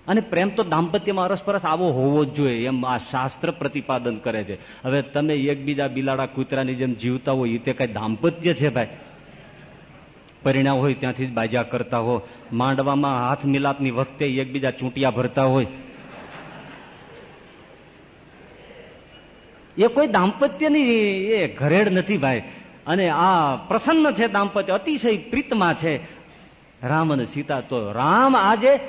અને પ્રેમ તો દાંપત્યમાં અરસપરસ આવો હોવો જ જોઈએ, એમ આ શાસ્ત્ર પ્રતિપાદન કરે છે. હવે તમે એકબીજા બિલાડા કૂતરાની જેમ જીવતા હોય એ તે કઈ દાંપત્ય છે ભાઈ? પરિણામ હોય ત્યાંથી બાજા કરતા હો. માંડવામાં હાથ મિલાપની વખતે એકબીજા ચૂંટિયા ભરતા હોય. એ કોઈ દાંપત્યની એ ઘરેડ નથી ભાઈ. અને આ પ્રસન્ન છે દાંપત્ય, અતિશય પ્રીતમાં છે. રામ અને સીતા તો રામ આજે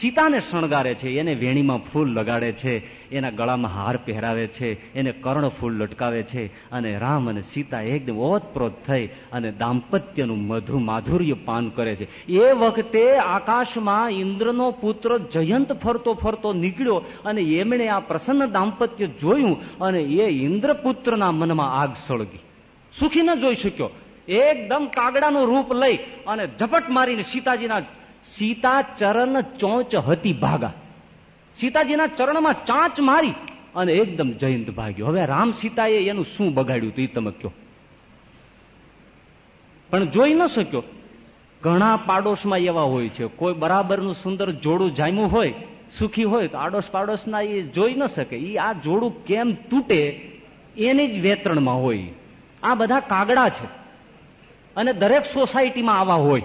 સીતાને શણગારે છે, એને વેણીમાં ફૂલ લગાડે છે, એના ગળામાં હાર પહેરાવે છે, એને કર્ણ ફૂલ લટકાવે છે અને રામ અને સીતા એકદમ ઓતપ્રોત થઈ અને દાંપત્યનું મધુ માધુર્ય પાન કરે છે. એ વખતે આકાશમાં ઇન્દ્રનો પુત્ર જયંત ફરતો ફરતો નીકળ્યો અને એમણે આ પ્રસન્ન દાંપત્ય જોયું અને એ ઇન્દ્રપુત્રના મનમાં આગ સળગી. સુખી ન જોઈ શક્યો. એકદમ કાગડાનું રૂપ લઈ અને ઝપટ મારીને સીતાજીના સીતા ચરણ ચોંચ હતી ભાગા. સીતાજીના ચરણમાં ચાંચ મારી અને એકદમ જયંત ભાગ્યો. હવે રામ સીતાએ એનું શું બગાડ્યું હતું એ તમે કહો. પણ જોઈ ન શક્યો. ઘણા પાડોશમાં એવા હોય છે. કોઈ બરાબરનું સુંદર જોડું જામ્યું હોય, સુખી હોય, તો આડોશ પાડોશના એ જોઈ ન શકે. એ આ જોડું કેમ તૂટે, એની જ વેતરણમાં હોય. આ બધા કાગડા છે. અને દરેક સોસાયટીમાં આવા હોય.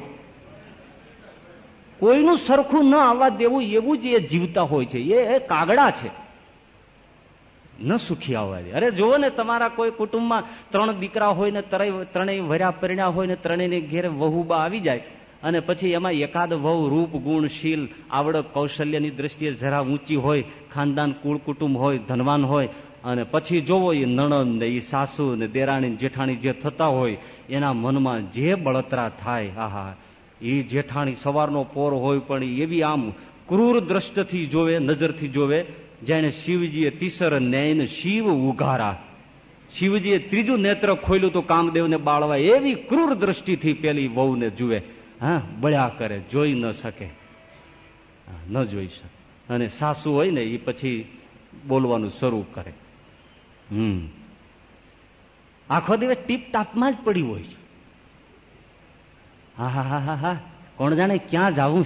કોઈનું સરખું ન આવવા દેવું એવું જ એ જીવતા હોય છે. એ કાગડા છે. ન સુખી આવવા દે. અરે જુઓ ને તમારા કોઈ કુટુંબમાં ત્રણ દીકરા હોય ને ત્રણેય વર્યા પરિણ્યા હોય ને ત્રણેયને ઘેરે વહુબા આવી જાય અને પછી એમાં એકાદ વહુ રૂપ, ગુણ, શીલ, આવડત, કૌશલ્યની દ્રષ્ટિએ જરા ઊંચી હોય, ખાનદાન, કુળ કુટુંબ હોય, ધનવાન હોય અને પછી જોવો એ નણંદ ને એ સાસુ ને દેરાણી જેઠાણી જે થતા હોય એના મનમાં જે બળતરા થાય, આહા એ જેઠાણી સવારનો પોર હોય પણ એવી આમ ક્રૂર દ્રષ્ટથી જોવે, નજરથી જોવે જેને શિવજીએ તીસર નૈન શિવ ઉઘારા. શિવજીએ ત્રીજું નેત્ર ખોલ્યું તો કામદેવને બાળવા એવી ક્રૂર દ્રષ્ટિથી પેલી વહુને જુએ. હા, બળ્યા કરે, જોઈ ન શકે. ન જોઈ શકે. અને સાસુ હોય ને એ પછી બોલવાનું શરૂ કરે. હમ. આખો દિવસ ટીપ ટાપમાં જ પડી હોય છે. હા હા હા હા કોણ જાણે ક્યાં જાવું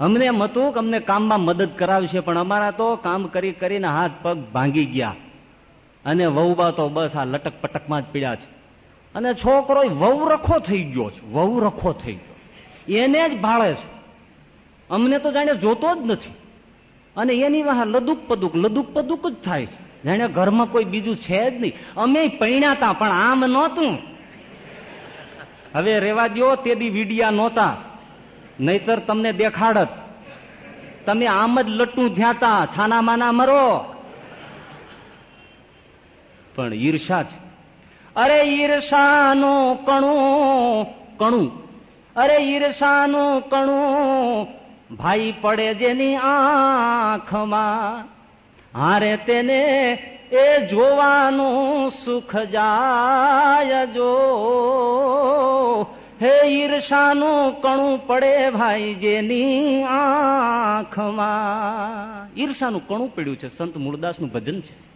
અમને એમ હતું કે અમને કામમાં મદદ કરાવશે, પણ અમારા તો કામ કરી કરીને હાથ પગ ભાંગી ગયા. અને વહુબા તો બસ આ લટક પટકમાં જ પીડ્યા છે. અને છોકરો વહુ રખો થઈ ગયો છે વહુ રખો થઈ ગયો. એને જ ભાળે છે. અમને તો જાણે જોતો જ નથી. અને એની વાહ લદુક પદુક લદુક પદુક જ થાય છે. જાણે ઘરમાં કોઈ બીજું છે જ નહીં. અમે પૈણાતા પણ આમ નહોતું. હવે રેવા દો તે દી વીડિયા નહોતા. નહીતર તમને દેખાડત. તમે આમ જ લટું થયાતા છાના માના મરો. પણ ઈર્ષા છે. અરે ઈર્ષાનું કણું કણું. અરે ઈર્ષાનું કણું, ભાઈ પડે જેની આંખમાં. હારે તેને એ જોવાનું સુખ જાય જો હે ઈર્ષાનું કણું પડે ભાઈ જેની આંખમાં. ઈર્ષાનું કણું પડ્યું છે, સંત મૂળદાસનું ભજન છે.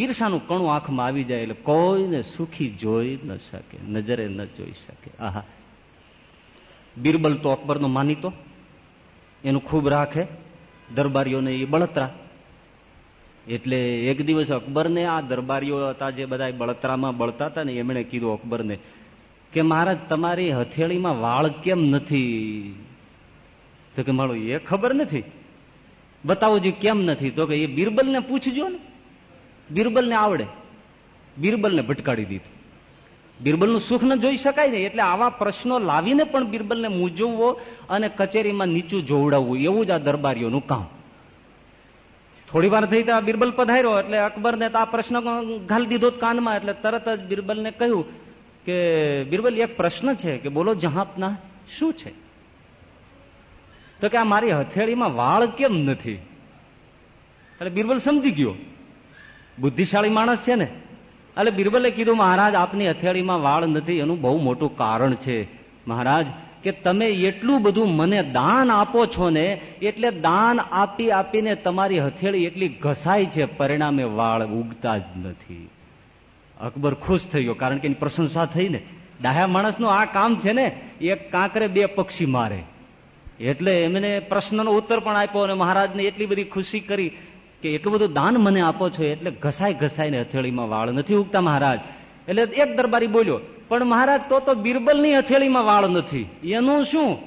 ઈર્ષાનું કણું આંખમાં આવી જાય એટલે કોઈને સુખી જોઈ ન શકે, નજરે ન જોઈ શકે. આહા. બિરબલ તો અકબરનો માનીતો. એનું ખૂબ રાખે. દરબારીઓને એ બળતરા. એટલે એક દિવસ અકબરને આ દરબારીઓ હતા જે બધા બળતરામાં બળતા હતા ને એમણે કીધું અકબરને કે મહારાજ, તમારી હથેળીમાં વાળ કેમ નથી? તો કે મારો એ ખબર નથી. બતાવો જી કેમ નથી? તો કે એ બિરબલને પૂછજો ને. બિરબલને આવડે. બિરબલને ભટકાડી દીધું. બિરબલનું સુખ ન જોઈ શકાય ને, એટલે આવા પ્રશ્નો લાવીને પણ બિરબલને મૂજવવો અને કચેરીમાં નીચું જોવડાવવું, એવું જ આ દરબારીઓનું કામ. થોડી વાર થઈ ત્યાં બિરબલ પધાર્યો એટલે અકબરને આ પ્રશ્ન ઘાલી દીધો કાનમાં એટલે તરત જ બિરબલને કહ્યું કે, બિરબલ, એક પ્રશ્ન છે કે બોલો, જહાપના શું છે? તો કે, આ મારી હથેળીમાં વાળ કેમ નથી? એટલે બિરબલ સમજી ગયો. બુદ્ધિશાળી માણસ છે ને. એટલે બિરબલે કીધું, મહારાજ, આપની હથેળીમાં વાળ નથી, એનું બહુ મોટું કારણ છે. મહારાજ કે તમે એટલું બધું મને દાન આપો છો ને, એટલે દાન આપી આપીને તમારી હથેળી એટલી ઘસાય છે, પરિણામે વાળ ઉગતા જ નથી. અકબર ખુશ થઈ ગયો, કારણ કે એની પ્રશંસા થઈ ને. ડાહ્યા માણસનું આ કામ છે ને, એક કાંકરે બે પક્ષી મારે. એટલે એમને પ્રશ્નનો ઉત્તર પણ આપ્યો અને મહારાજને એટલી બધી ખુશી કરી કે એટલું બધું દાન મને આપો છો, એટલે ઘસાય ઘસાઈને હથેળીમાં વાળ નથી ઉગતા મહારાજ. એટલે એક દરબારી બોલ્યો, પણ મહારાજ, તો તો બિરબલની હથેળીમાં વાળ નથી. એનું શું?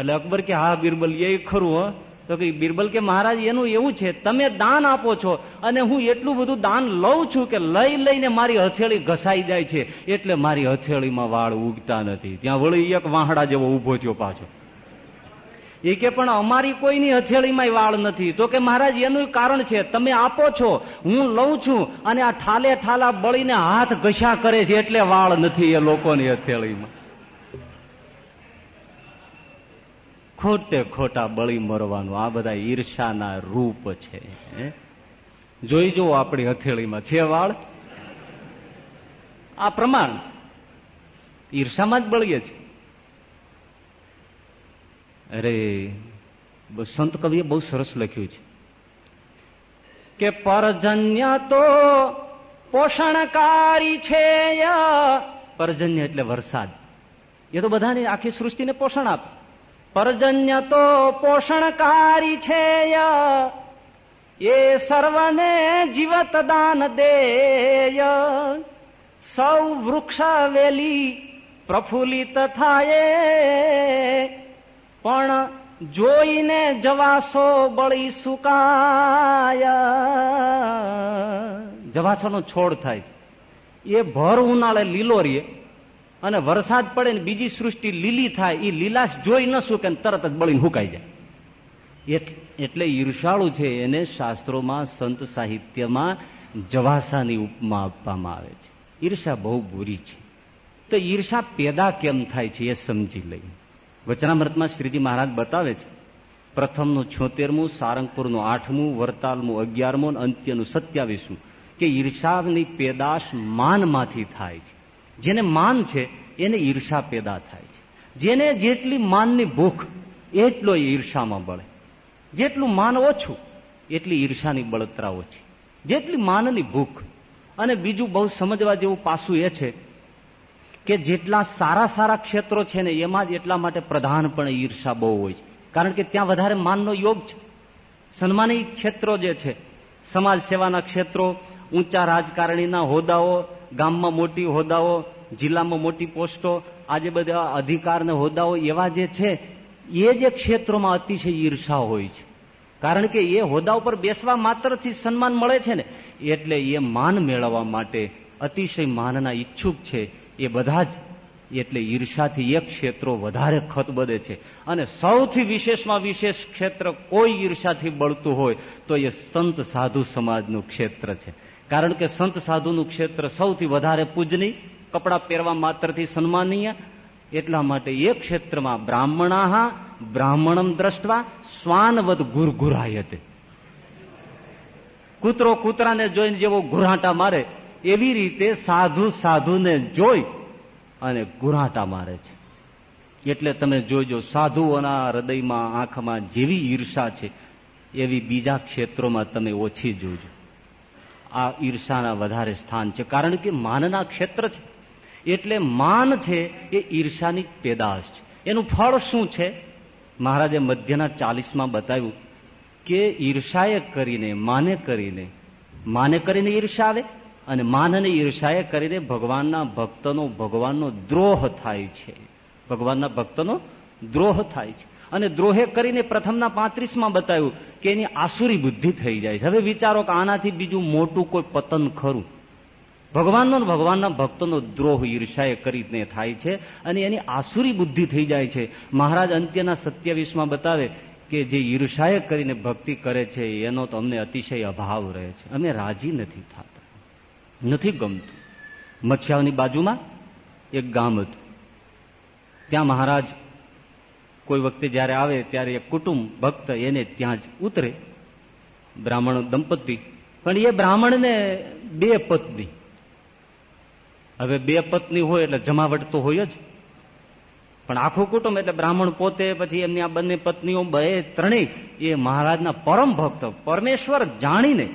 એટલે અકબર કે, હા, બિરબલ, એ ખરું, હો. તો કે, બિરબલ કે, મહારાજ, એનું એવું છે, તમે દાન આપો છો અને હું એટલું બધું દાન લઉં છું કે લઈ લઈને મારી હથેળી ઘસાઈ જાય છે, એટલે મારી હથેળીમાં વાળ ઉગતા નથી. ત્યાં વળી એક વાહડા જેવો ઊભો થયો પાછો. એ કે પણ અમારી કોઈની હથેળીમાં વાળ નથી. તો કે મહારાજ, એનું કારણ છે, તમે આપો છો, હું લઉં છું, અને આ ઠાલે ઠાલા બળીને હાથ ઘસા કરે છે એટલે વાળ નથી એ લોકોની હથેળીમાં. ખોટે ખોટા બળી મરવાનું, આ બધા ઈર્ષાના રૂપ છે જોઈ જુઓ આપણી હથેળીમાં છે વાળ? આ પ્રમાણ. ઈર્ષામાં જ બળીએ છીએ. અરે સંત કવિએ બહુ સરસ લખ્યું છે. કે પરજન્ય તો પોષણકારી છે પરજન્ય એટલે વરસાદ. એ તો બધાને આખી સૃષ્ટિને પોષણ આપે. પરજન્ય તો પોષણકારી છે એ સર્વને જીવત દાન દેય. સૌ વૃક્ષ વેલી પ્રફુલ્લિત થાય. પણ જોઈને જવાસો બળી સુકાયા. જવાસોનો છોડ થાય છે. એ ભર ઉનાળે લીલો રે અને વરસાદ પડે ને બીજી સૃષ્ટિ લીલી થાય એ લીલાશ જોઈ ન સુકે તરત જ બળીને હુકાઈ જાય. એટલે ઈર્ષાળુ છે એને શાસ્ત્રોમાં, સંત સાહિત્યમાં જવાસાની ઉપમા આપવામાં આવે છે. ઈર્ષા બહુ બુરી છે. તો ઈર્ષા પેદા કેમ થાય છે એ સમજી લઈએ. વચનામૃતમાં શ્રીજી મહારાજ બતાવે છે, પ્રથમનું છોતેરમું, સારંગપુરનું આઠમું વરતાલનું અગિયારમું અંત્યનું સત્યાવીસમું. કે ઈર્ષાની પેદાશ માનમાંથી થાય છે. જેને માન છે, એને ઈર્ષા પેદા થાય છે. જેને જેટલી માનની ભૂખ, એટલો ઈર્ષામાં બળે. જેટલું માન ઓછું, એટલી ઈર્ષાની બળતરા ઓછી. જેટલી માનની ભૂખ, અને બીજું બહુ સમજવા જેવું પાસું એ છે કે જેટલા સારા સારા ક્ષેત્રો છે ને, એમાં જ એટલા માટે પ્રધાન પણ ઈર્ષા બહુ હોય છે. કારણ કે ત્યાં વધારે માનનો યોગ છે. સન્માનિત ક્ષેત્રો જે છે, સમાજ સેવાના ક્ષેત્રો, ઊંચા રાજકારણીના હોદ્દાઓ, ગામમાં મોટી હોદ્દાઓ, જિલ્લામાં મોટી પોસ્ટો, આજે બધા અધિકારના હોદ્દાઓ, એવા જે છે, એ જે ક્ષેત્રોમાં અતિશય ઈર્ષા હોય છે. કારણ કે એ હોદ્દા ઉપર બેસવા માત્રથી સન્માન મળે છે ને, એટલે એ માન મેળવવા માટે અતિશય માનના ઈચ્છુક છે એ બધા જ. એટલે ઈર્ષાથી એક ક્ષેત્રો વધારે ખત બને છે. અને સૌથી વિશેષમાં વિશેષ ક્ષેત્ર કોઈ ઈર્ષાથી બળતું હોય તો એ સંત સાધુ સમાજનું ક્ષેત્ર છે. કારણ કે સંત સાધુનું ક્ષેત્ર સૌથી વધારે પૂજની કપડાં પહેરવા માત્રથી સન્માનીય એટલા માટે એ ક્ષેત્રમાં બ્રાહ્મણાહા બ્રાહ્મણમ દ્રષ્ટવા શ્વાનવદ હતી કૂતરો કૂતરાને જોઈને જેવો ઘુરાટા મારે એવી રીતે સાધુ સાધુને જોઈ અને ગુરાટા મારે છે. એટલે તમે જોજો, સાધુઓના હૃદયમાં, આંખમાં જેવી ઈર્ષા છે, એવી બીજા ક્ષેત્રોમાં તમે ઓછી જોજો. આ ઈર્ષાના વધારે સ્થાન છે, કારણ કે માનના ક્ષેત્ર છે. એટલે માન છે એ ઈર્ષાની પેદાશ છે. એનું ફળ શું છે? મહારાજે મધ્યના ચાલીસમાં બતાવ્યું કે ઈર્ષાએ કરીને, માને કરીને માને કરીને ઈર્ષા આવે? અને માનને ઈર્ષાએ કરીને ભગવાનના ભક્તનો, ભગવાનનો દ્રોહ થાય છે. ભગવાનના ભક્તનો દ્રોહ થાય છે. અને દ્રોહે કરીને પ્રથમના પાંત્રીસમાં બતાવ્યું કે એની આસુરી બુદ્ધિ થઈ જાય છે. હવે વિચારો કે આનાથી બીજું મોટું કોઈ પતન ખરું. ભગવાનનો ભગવાનના ભક્તોનો દ્રોહ ઈર્ષાએ કરીને થાય છે અને એની આસુરી બુદ્ધિ થઈ જાય છે. મહારાજ અંત્યના સત્યાવીસમાં બતાવે કે જે ઈર્ષાએ કરીને ભક્તિ કરે છે, એનો તો અમને અતિશય અભાવ રહે છે. અમે રાજી નથી થતા નથી ગમતું. મચ્છાવની બાજુમાં એક ગામ હતું. ત્યાં મહારાજ કોઈ વખતે જ્યારે આવે ત્યારે એક કુટુંબ ભક્ત એને ત્યાં જ ઉતરે. બ્રાહ્મણ દંપતી. પણ એ બ્રાહ્મણને બે પત્ની. હવે બે પત્ની હોય એટલે જમાવટ તો હોય જ. પણ આખું કુટુંબ એટલે બ્રાહ્મણ પોતે, પછી એમની આ બંને પત્નીઓ બે ત્રણેય એ મહારાજના પરમ ભક્ત, પરમેશ્વર જાણીને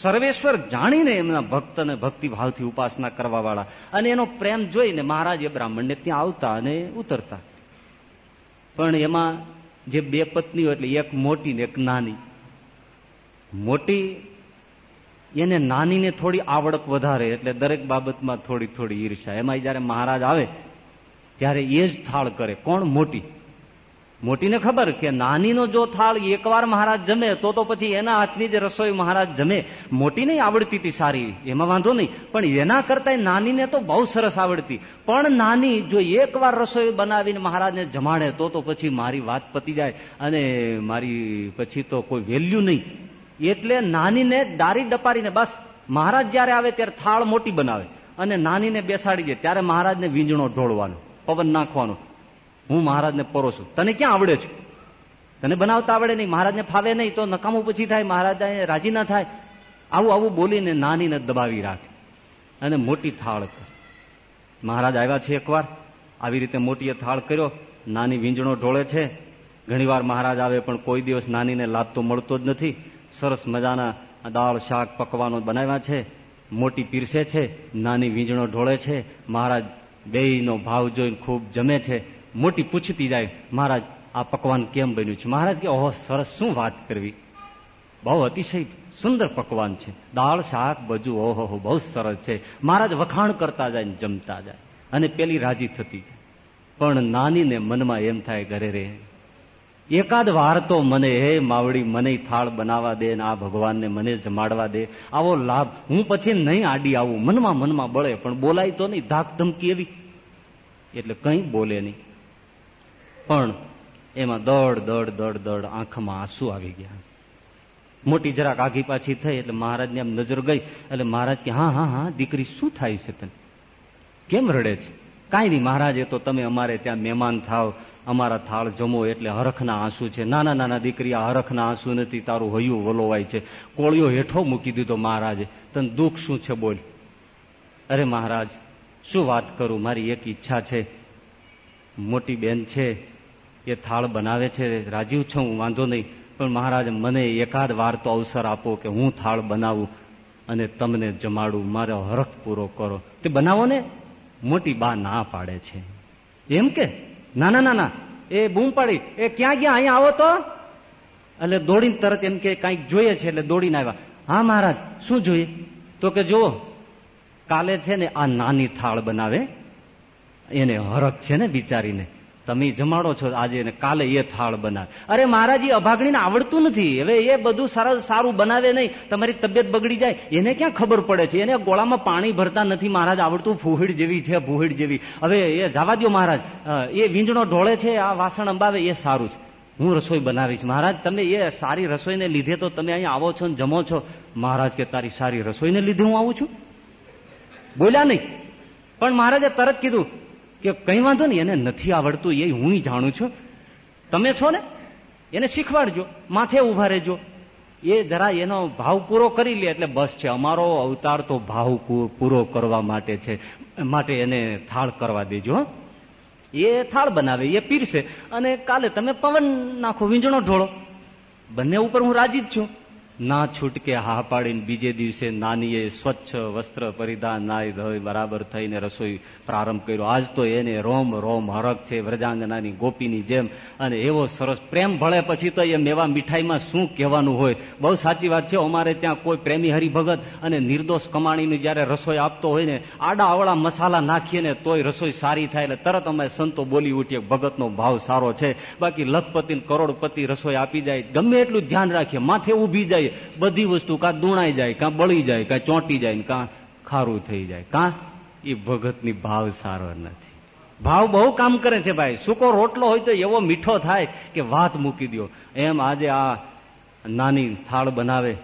સર્વેશ્વર જાણીને એમના ભક્તને ભક્તિભાવથી ઉપાસના કરવા વાળા અને એનો પ્રેમ જોઈને મહારાજ એ બ્રાહ્મણને ત્યાં આવતા અને ઉતરતા. પણ એમાં જે બે પત્નીઓ એટલે એક મોટી ને એક નાની. મોટી એને નાનીને થોડી આવડત વધારે એટલે દરેક બાબતમાં થોડી થોડી ઈર્ષા એમાં જયારે મહારાજ આવે, ત્યારે એ જ થાળ કરે. કોણ? મોટી. મોટીને ખબર કે નાનીનો જો થાળ એકવાર મહારાજ જમે, તો તો પછી એના હાથની જે રસોઈ મહારાજ જમે. મોટી નહીં આવડતી હતી સારી, એમાં વાંધો નહીં. પણ એના કરતા નાનીને તો બહુ સરસ આવડતી. પણ નાની જો એકવાર રસોઈ બનાવીને મહારાજને જમાડે, તો તો પછી મારી વાત પતી જાય અને મારી પછી તો કોઈ વેલ્યુ નહીં. એટલે નાનીને દારી ડપારીને બસ, મહારાજ જયારે આવે ત્યારે થાળ મોટી બનાવે અને નાનીને બેસાડી દે, ત્યારે મહારાજને વીંજણો ઢોળવાનો, પવન નાખવાનો. હું મહારાજને પરોશું તને ક્યાં આવડે છે? તને બનાવતા આવડે નહીં, મહારાજને ફાવે નહીં, તો નકામું પછી થાય, મહારાજા રાજી ના થાય. આવું આવું બોલીને નાનીને દબાવી રાખે અને મોટી થાળ કરે. મહારાજ આવ્યા છે એકવાર. આવી રીતે મોટી થાળ કર્યો. નાની વીંજણો ઢોળે છે. ઘણીવાર મહારાજ આવે પણ કોઈ દિવસ નાનીને લાભ તો મળતો જ નથી. સરસ મજાના દાળ, શાક, પકવાનો બનાવ્યા છે. મોટી પીરસે છે. નાની વીંજણો ઢોળે છે. મહારાજ બેયનો ભાવ જોઈને ખૂબ જમે છે. મોટી પૂછતી જાય, મહારાજ, આ પકવાન કેમ બન્યું છે? મહારાજ કે, ઓહો, સરસ, શું વાત કરવી? બહુ અતિશય સુંદર પકવાન છે. દાળ, શાક, બધું ઓહો બહુ સરસ છે. મહારાજ વખાણ કરતા જાય જમતા જાય. અને પેલી રાજી થતી પણ નાનીને મનમાં એમ થાય, ઘરે રે. એકાદ વાર તો મને, હે, માવડી, મને થાળ બનાવવા દે ને આ ભગવાનને મને જમાડવા દે. આવો લાભ. હું પછી નહીં આડી આવું. મનમાં મનમાં બળે, પણ બોલાય તો નહીં. ધાક ધમકી એવી. એટલે કંઈ બોલે નહીં. પણ એમાં દોડ દોડ દોડ દોડ આંખમાં આંસુ આવી ગયા. મોટી જરાક આઘી પાછી થઈ એટલે મહારાજની આમ નજર ગઈ એટલે મહારાજ કે, હા હા હા, દીકરી શું થાય છે તને? કેમ રડે છે? કાંઈ નહીં, મહારાજ એ તો તમે અમારે ત્યાં મહેમાન થાવ. અમારા થાળ જમો એટલે હરખના આંસુ છે. નાના નાના દીકરી આ હરખના આંસુ નથી, તારું હૈયું વલોવાય છે. કોળિયો હેઠો મૂકી દીધો મહારાજે. તને દુઃખ શું છે બોલ. અરે મહારાજ, શું વાત કરું? મારી એક ઈચ્છા છે. મોટી બેન છે. એ થાળ બનાવે છે. રાજીવ છું હું વાંધો નહીં. પણ મહારાજ, મને એકાદ વાર તો અવસર આપો કે હું થાળ બનાવું અને તમને જમાડું. મારો હરખ પૂરો કરો. તે બનાવો ને મોટી બા ના પાડે છે. એમ કે? ના ના ના ના. એ બૂમ પાડી. એ ક્યાં ગયા? અહીંયા આવો તો. એટલે દોડીને તરત એમ કે કંઈક જોઈએ છે એટલે દોડીને આવ્યા. હા, મહારાજ, શું જોઈએ? તો કે જુઓ, કાલે છે ને આ નાની થાળ બનાવે. એને હરખ છે ને બિચારીને તમે જમાડો છો, આજે ને કાલે એ થાળ બનાવે. અરે મહારાજી અભાગણીને આવડતું નથી. હવે એ બધું સારું બનાવે નહીં, તમારી તબિયત બગડી જાય. એને ક્યાં ખબર પડે છે? એને ગોળામાં પાણી ભરતા નથી મહારાજ, આવડતું ફૂહીડ જેવી છે, ભૂહીડ જેવી. હવે એ જવા દો મહારાજ. એ વીંજણો ઢોળે છે, આ વાસણ અંબાવે, એ સારું છે. હું રસોઈ બનાવીશ. મહારાજ તમે એ સારી રસોઈને લીધે તો તમે અહીંયા આવો છો ને જમો છો? મહારાજ કે, તારી સારી રસોઈને લીધે હું આવું છું? બોલ્યા નહીં. પણ મહારાજે તરત કીધું કે કઈ વાંધો ને એને નથી આવડતું, એ હું જાણું છું. તમે છો ને? એને શીખવાડજો, માથે ઊભા રહેજો. એ જરા એનો ભાવ પૂરો કરી લે, એટલે બસ છે. અમારો અવતાર તો ભાવ પૂરો કરવા માટે છે. માટે એને થાળ કરવા દેજો એ થાળ બનાવે, એ પીરશે અને કાલે તમે પવન નાખો વીંજણો ઢોળો. બંને ઉપર હું રાજી જ છું. ના છૂટકે હા પાડીને બીજે દિવસે નાનીએ સ્વચ્છ વસ્ત્ર પરિધાન નાય ધોઈ બરાબર થઈને રસોઈ પ્રારંભ કર્યો. આજ તો એને રોમ રોમ હરક છે, વ્રજાંગનાની ગોપીની જેમ. અને એવો સરસ પ્રેમ ભળે પછી તો એમ એવા મીઠાઈમાં શું કહેવાનું હોય? બહુ સાચી વાત છે, અમારે ત્યાં કોઈ પ્રેમી હરિભગત અને નિર્દોષ કમાણીની જયારે રસોઈ આપતો હોય ને, આડા અવળા મસાલા નાખીએ ને તોય રસોઈ સારી થાય એટલે તરત અમે સંતો બોલી ઉઠીએ, ભગતનો ભાવ સારો છે. બાકી લખપતિ કરોડપતિ રસોઈ આપી જાય, ગમે એટલું ધ્યાન રાખીએ, માથે ઊભી જાય બધી વસ્તુ કાં દુણાઈ જાય, કાં બળી જાય, કાં ચોંટી જાય કાં ખારું થઈ જાય. કાં? એ ભગતની ભાવ સારો નથી. ભાવ બહુ કામ કરે છે ભાઈ. સૂકો રોટલો હોય તો એવો મીઠો થાય કે વાત મૂકી દો એમ આજે આ નાની થાળ બનાવે.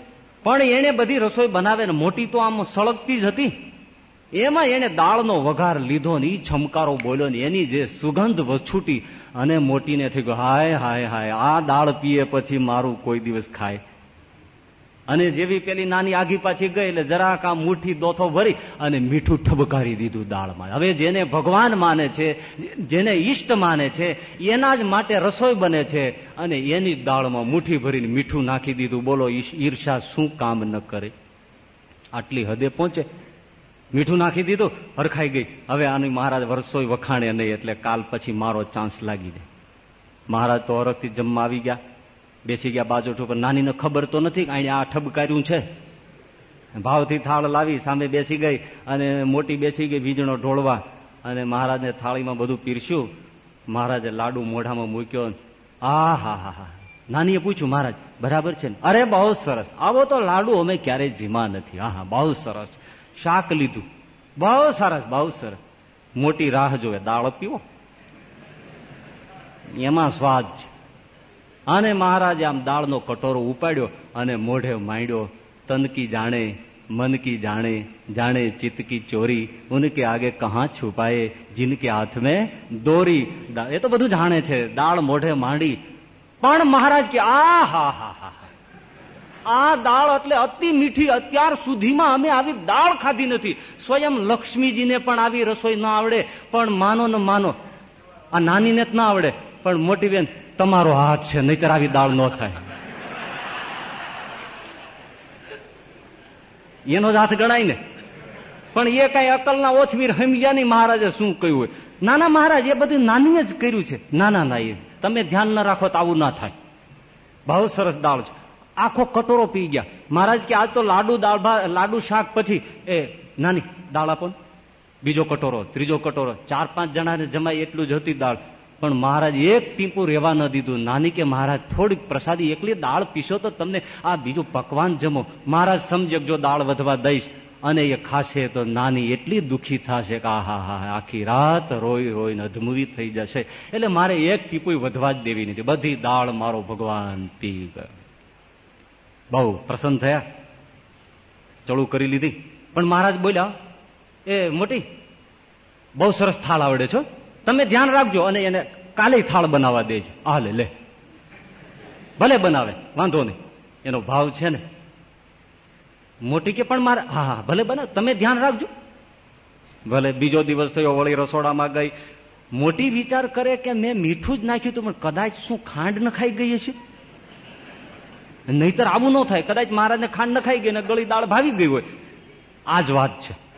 પણ એને બધી રસોઈ બનાવે ને મોટી તો આમ સળગતી જ હતી. એમાં એને દાળનો વઘાર લીધો ને એ છમકારો બોલ્યો ને એની જે સુગંધ છૂટી અને મોટીને થઈ ગયો હાય હાય હાય, આ દાળ પીએ પછી મારું કોઈ દિવસ ખાય. અને જેવી પેલી નાની આગી પાછી ગઈ એટલે જરાક આ મુઠ્ઠી દોથો ભરી અને મીઠું ઠબકારી દીધું દાળમાં. હવે જેને ભગવાન માને છે, જેને ઈષ્ટ માને છે, એના જ માટે રસોઈ બને છે અને એની દાળમાં મુઠ્ઠી ભરીને મીઠું નાખી દીધું. બોલો ઈર્ષા શું કામ ન કરે? આટલી હદે પહોંચે. મીઠું નાખી દીધું, હરખાઈ ગઈ. હવે આની મહારાજ રસોઈ વખાણે નહીં એટલે કાલ પછી મારો ચાન્સ લાગી જાય. મહારાજ તો અરખથી જમવા આવી ગયા. બેસી ગયા બાજુ ઉપર નાનીને ખબર તો નથી કે અહીંયા આ ઠબકાર્યું છે. ભાવથી થાળ લાવી, સામે બેસી ગઈ અને મોટી બેસી ગઈ વીજણો ઢોળવા અને મહારાજને થાળીમાં બધું પીરસ્યું. મહારાજે લાડુ મોઢામાં મૂક્યો. આ હા હા હા. નાનીએ પૂછ્યું, મહારાજ, બરાબર છે ને? અરે, બહુ સરસ. આવો તો લાડુ અમે ક્યારેય જીમા નથી. હા હા, બહુ સરસ. શાક લીધું. બહુ સરસ બહુ સરસ. મોટી રાહ જોવે. દાળ પીવો. એમાં સ્વાદ છે. અને મહારાજે આમ દાળનો કટોરો ઉપાડ્યો અને મોઢે માંડ્યો તનકી જાણે, મન કી જાણે જાણે ચિતકી કી ચોરી, ઉનકે આગે કહા છુપાયે, જિનકે હાથ મેં દોરી. એ તો બધું જાણે છે, દાળ મોઢે માંડી. પણ મહારાજ કે, આ હા હા હા આ દાળ એટલે અતિ મીઠી, અત્યાર સુધીમાં અમે આવી દાળ ખાધી નથી. સ્વયં લક્ષ્મીજીને પણ આવી રસોઈ ના આવડે, પણ માનો ને માનો. આ નાનીને જ ના આવડે, પણ મોટી બેન તમારો હાથ છે, નહીતર આવી દાળ ન થાય એનો જ હાથ ગણાય ને. પણ એ કઈ અકલના ઓછવીર હમજ્યા નહીં મહારાજે શું કહ્યું હોય? નાના મહારાજ, એ બધું નાની જ કર્યું છે. નાના ના એ તમે ધ્યાન ના રાખો તો આવું ના થાય. બહુ સરસ દાળ છે. આખો કટોરો પી ગયા. મહારાજ કે આજ તો લાડુ દાળ લાડુ શાક પછી. એ, નાની, દાળ આપો બીજો કટોરો, ત્રીજો કટોરો. ચાર પાંચ જણાને જમાય એટલું જ હતી દાળ. પણ મહારાજ, એક પીપું રહેવા ન દીધું. નાની કે મહારાજ, થોડીક પ્રસાદી, એકલી દાળ પીશો તો તમને આ બીજું પકવાન જમો. મહારાજ સમજે જો દાળ વધવા દઈશ અને એ ખાશે તો નાની એટલી દુઃખી થશે કે આ હા આખી રાત રોઈ રોઈને અધમુવી થઈ જશે. એટલે મારે એક પીપુય વધવા જ દેવી નથી. બધી દાળ મારો ભગવાન પી બહુ પ્રસન્ન થયા. ચડું કરી લીધી. પણ મહારાજ બોલ્યા, એ મોટી, બહુ સરસ થાળ આવડે છો તમે ધ્યાન રાખજો અને એને કાલે થાળ બનાવવા દેજો. આ લે લે. ભલે બનાવે, વાંધો નહીં. એનો ભાવ છે ને. મોટી કે પણ મારે? હા હા, ભલે બનાવ. તમે ધ્યાન રાખજો. ભલે બીજો દિવસ થયો, વળી રસોડામાં ગઈ. મોટી વિચાર કરે કે મેં મીઠું જ નાખ્યું હતું પણ કદાચ શું ખાંડ ન ખાઈ ગઈ હશે? નહીતર આવું ન થાય. કદાચ મહારાજને ખાંડ ન ખાઈ ગઈ ને ગળી દાળ ભાવી ગઈ હોય. આ જ વાત છે.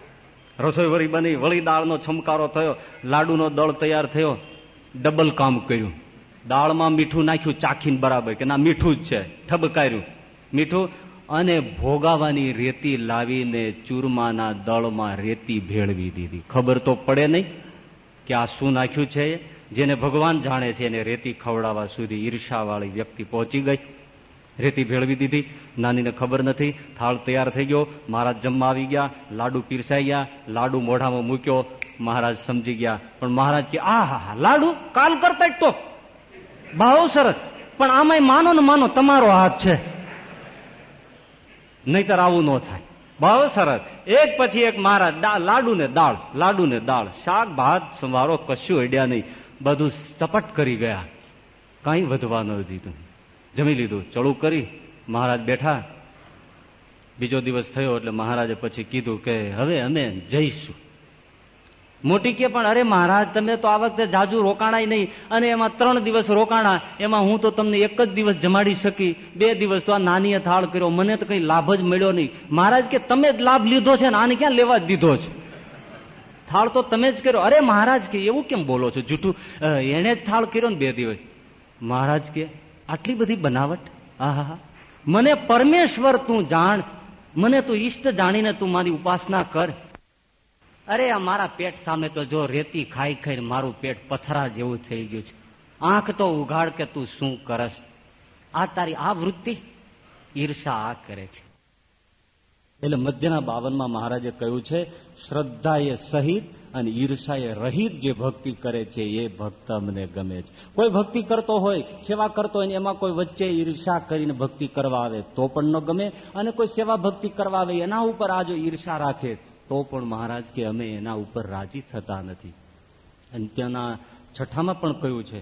રસોઈ વળી બની, વળી દાળનો છમકારો થયો, લાડુનો દળ તૈયાર થયો, ડબલ કામ કર્યું. દાળમાં મીઠું નાખ્યું ચાખીને બરાબર, કે ના, મીઠું જ છે, ઠબકાર્યું. મીઠું અને ભોગાવાની રેતી લાવીને ચૂરમાના દળમાં રેતી ભેળવી દીધી. ખબર તો પડે નહીં કે આ શું નાખ્યું છે જેને ભગવાન જાણે છે એને રેતી ખવડાવવા સુધી ઈર્ષાવાળી વ્યક્તિ પહોંચી ગઈ. રેતી ભેળવી દીધી. નાનીને ખબર નથી. થાળ તૈયાર થઈ ગયો. મહારાજ જમવા આવી ગયા. લાડુ પીરસાઈ ગયા. લાડુ મોઢામાં મૂક્યો. મહારાજ સમજી ગયા. પણ મહારાજ કે, આ, હા લાડુ કાલ કરતા જ તો. બહુ સરસ. પણ આમાંય માનો ને માનો તમારો હાથ છે. નહીતર આવું ન થાય. બહુ સરસ. એક પછી એક મહારાજ લાડુ ને દાળ લાડુ ને દાળ. શાક, ભાત સંભારો કશું અડ્યા નહીં. બધું ચપટ કરી ગયા. કઈ વધવા ન દીધું. જમી લીધું ચડું કરી, મહારાજ બેઠા. બીજો દિવસ થયો એટલે મહારાજે પછી કીધું કે હવે અમે જઈશું. મોટી કે પણ અરે મહારાજ તમે તો આ વખતે જાજુ રોકાણા નહીં અને એમાં ત્રણ દિવસ રોકાણા, એમાં હું તો તમને એક જ દિવસ જમાડી શકી, બે દિવસ તો આ નાનીએ થાળ કર્યો, મને તો કઈ લાભ જ મળ્યો નહીં. મહારાજ કે તમે જ લાભ લીધો છે ને આને ક્યાં લેવા જ દીધો છે? થાળ તો તમે જ કર્યો. અરે મહારાજ કે, એવું કેમ બોલો છો જૂઠું? એને જ થાળ કર્યો ને બે દિવસ. મહારાજ કે આટલી બધી બનાવટ? આહા મને પરમેશ્વર તું જાણ. મને તું ઈષ્ટ જાણીને તું મારી ઉપાસના કર. અરે, આ મારા પેટ સામે તો જો રેતી ખાઈ ખાઈને મારું પેટ પથરા જેવું થઈ ગયું છે. આંખ તો ઉઘાડ કે તું શું કરસ આ તારી આ વૃત્તિ? ઈર્ષા આ કરે છે. એટલે મધ્યના બાવનમાં મહારાજે કહ્યું છે, શ્રદ્ધાએ સહિત અને ઈર્ષાએ રહિત જે ભક્તિ કરે છે, એ ભક્ત અમને ગમે છે. કોઈ ભક્તિ કરતો હોય, સેવા કરતો હોય એમાં કોઈ વચ્ચે ઈર્ષા કરીને ભક્તિ કરવા આવે તો પણ ન ગમે. અને કોઈ સેવા ભક્તિ કરવા આવે એના ઉપર આ જો ઈર્ષા રાખે, તો પણ મહારાજ કે અમે એના ઉપર રાજી થતા નથી. અને ત્યાંના છઠ્ઠામાં પણ કહ્યું છે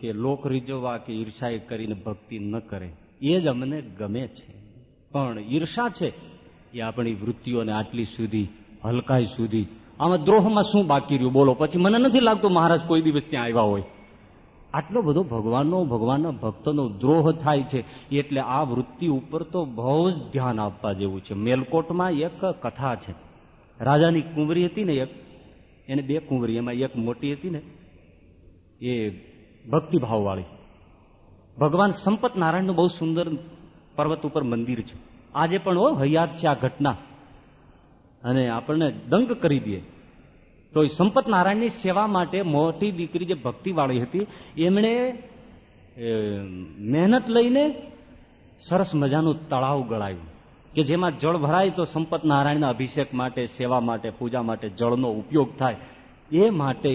કે લોક રીઝવવા કે ઈર્ષાએ કરીને ભક્તિ ન કરે. એ જ અમને ગમે છે. પણ ઈર્ષા છે એ આપણી વૃત્તિઓને આટલી સુધી, હલકાઈ સુધી આમાં દ્રોહમાં શું બાકી રહ્યું? બોલો. પછી મને નથી લાગતું મહારાજ કોઈ દિવસ ત્યાં આવ્યા હોય. આટલો બધો ભગવાનનો, ભગવાનના ભક્તનો દ્રોહ થાય છે, એટલે આ વૃત્તિ ઉપર તો બહુ જ ધ્યાન આપવા જેવું છે. મેલકોટમાં એક કથા છે. રાજાની કુંવરી હતી ને એક, એને બે કુંવરી, એમાં એક મોટી હતી ને, એ ભક્તિભાવવાળી. ભગવાન સંપત નારાયણનું બહુ સુંદર પર્વત ઉપર મંદિર છે. આજે પણ, હો, હયાત છે આ ઘટના. અને આપણને દંગ કરી દે. તો એ સંપત નારાયણની સેવા માટે મોટી દીકરી જે ભક્તિવાળી હતી, એમણે મહેનત લઈને સરસ મજાનું તળાવ ગળાયું કે જેમાં જળ ભરાય તો સંપત નારાયણના અભિષેક માટે, સેવા માટે, પૂજા માટે જળનો ઉપયોગ થાય. એ માટે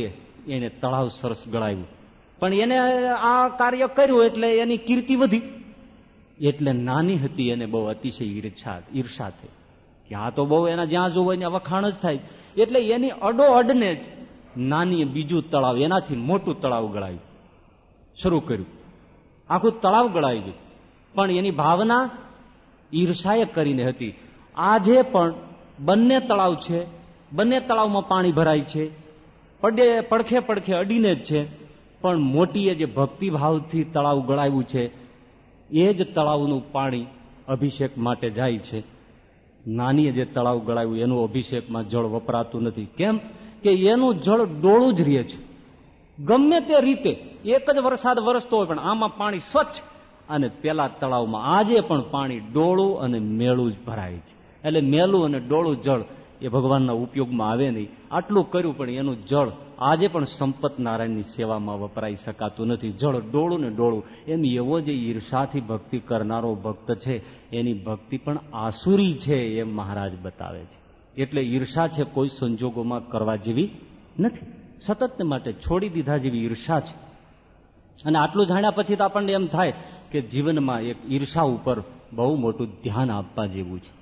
એને તળાવ સરસ ગળાયું પણ એને આ કાર્ય કર્યું એટલે એની કીર્તિ વધી. એટલે નાની હતી એને બહુ અતિશય ઈર્ષા ઈર્ષા થઈ. કે આ તો બહુ એના જ્યાં જોવો એને વખાણ જ થાય. એટલે એની અડો અડને જ નાની બીજું તળાવ, એનાથી મોટું તળાવ ગળાયું શરૂ કર્યું. આખું તળાવ ગળાઈ ગયું. પણ એની ભાવના ઈર્ષાએ કરીને હતી. આજે પણ બંને તળાવ છે, બંને તળાવમાં પાણી ભરાય છે. પડે, પડખે પડખે અડીને જ છે. પણ મોટીએ જે ભક્તિભાવથી તળાવ ગળાવ્યું છે, એ જ તળાવનું પાણી અભિષેક માટે જાય છે. નાનીએ જે તળાવ ગળાવ્યું, એનું અભિષેકમાં જળ વપરાતું નથી. કેમ કે એનું જળ ડોળું જ રહે છે. ગમે તે રીતે, એક જ વરસાદ વરસતો હોય, પણ આમાં પાણી સ્વચ્છ. અને પેલા તળાવમાં આજે પણ પાણી ડોળું અને મેળું જ ભરાય છે. એટલે મેલું અને ડોળું જળ એ ભગવાનના ઉપયોગમાં આવે નહીં. આટલું કર્યું પણ એનું જળ આજે પણ સંપત નારાયણની સેવામાં વપરાઈ શકાતું નથી. જળ ડોળું ને ડોળું. એમ એવો જે ઈર્ષાથી ભક્તિ કરનારો ભક્ત છે, એની ભક્તિ પણ આસુરી છે એમ મહારાજ બતાવે છે. એટલે ઈર્ષા છે કોઈ સંજોગોમાં કરવા જેવી નથી. સતત માટે છોડી દીધા જેવી ઈર્ષા છે. અને આટલું જાણ્યા પછી તો આપણને એમ થાય કે જીવનમાં એક ઈર્ષા ઉપર બહુ મોટું ધ્યાન આપવા જેવું છે.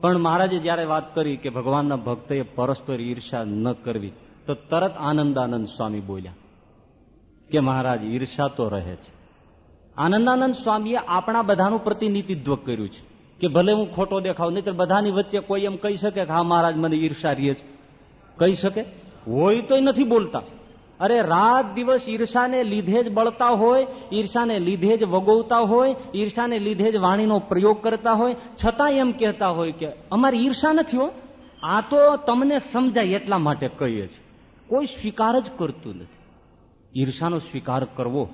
પણ મહારાજે જયારે વાત કરી કે ભગવાનના ભક્તએ પરસ્પર ઈર્ષા ન કરવી, તો તરત આનંદાનંદ સ્વામી બોલ્યા કે મહારાજ, ઈર્ષા તો રહે છે આનંદાનંદ સ્વામીએ આપણા બધાનું પ્રતિનિધિત્વ કર્યું છે કે ભલે હું ખોટો દેખાવ નહીં બધાની વચ્ચે કોઈ એમ કહી શકે કે હા, મહારાજ, મને ઈર્ષા રહે છે કહી શકે? હોય તોય નથી બોલતા. અરે રાત દિવસ ઈર્ષાને લીધે જ બળતા હોય, ઈર્ષાને લીધે જ વગોવતા હોય, ઈર્ષાને લીધે જ વાણીનો પ્રયોગ કરતા હોય છતાં એમ કહેતા હોય કે અમારી ઈર્ષા નથી હો. આ તો તમને સમજાય એટલા માટે કહીએ છીએ. કોઈ સ્વીકાર જ કરતું નથી. ઈર્ષાનો સ્વીકાર કરવો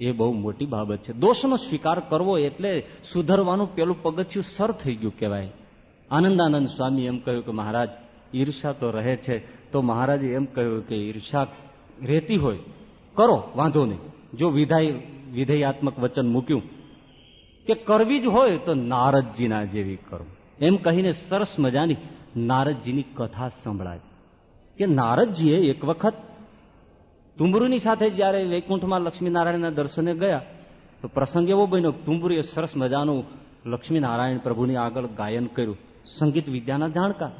એ બહુ મોટી બાબત છે. દોષનો સ્વીકાર કરવો એટલે સુધરવાનું પેલું પગથિયું સર થઈ ગયું કહેવાય. આનંદાનંદ સ્વામી એમ કહ્યું કે મહારાજ, ઈર્ષા તો રહે છે, તો મહારાજે એમ કહ્યું કે ઈર્ષા રહેતી હોય, કરો, વાંધો નહીં. જો વિધાય, વિધેયાત્મક વચન મૂક્યું કે કરવી જ હોય તો નારદજીના જેવી કરો. એમ કહીને સરસ મજાની નારદજીની કથા સંભળાય. કે નારદજીએ એક વખત તુંબરુની સાથે જ્યારે વૈકુંઠમાં લક્ષ્મીનારાયણના દર્શને ગયા, તો પ્રસંગ એવો બન્યો તુંબરુએ સરસ મજાનું લક્ષ્મીનારાયણ પ્રભુની આગળ ગાયન કર્યું. સંગીત વિદ્યાના જાણકાર.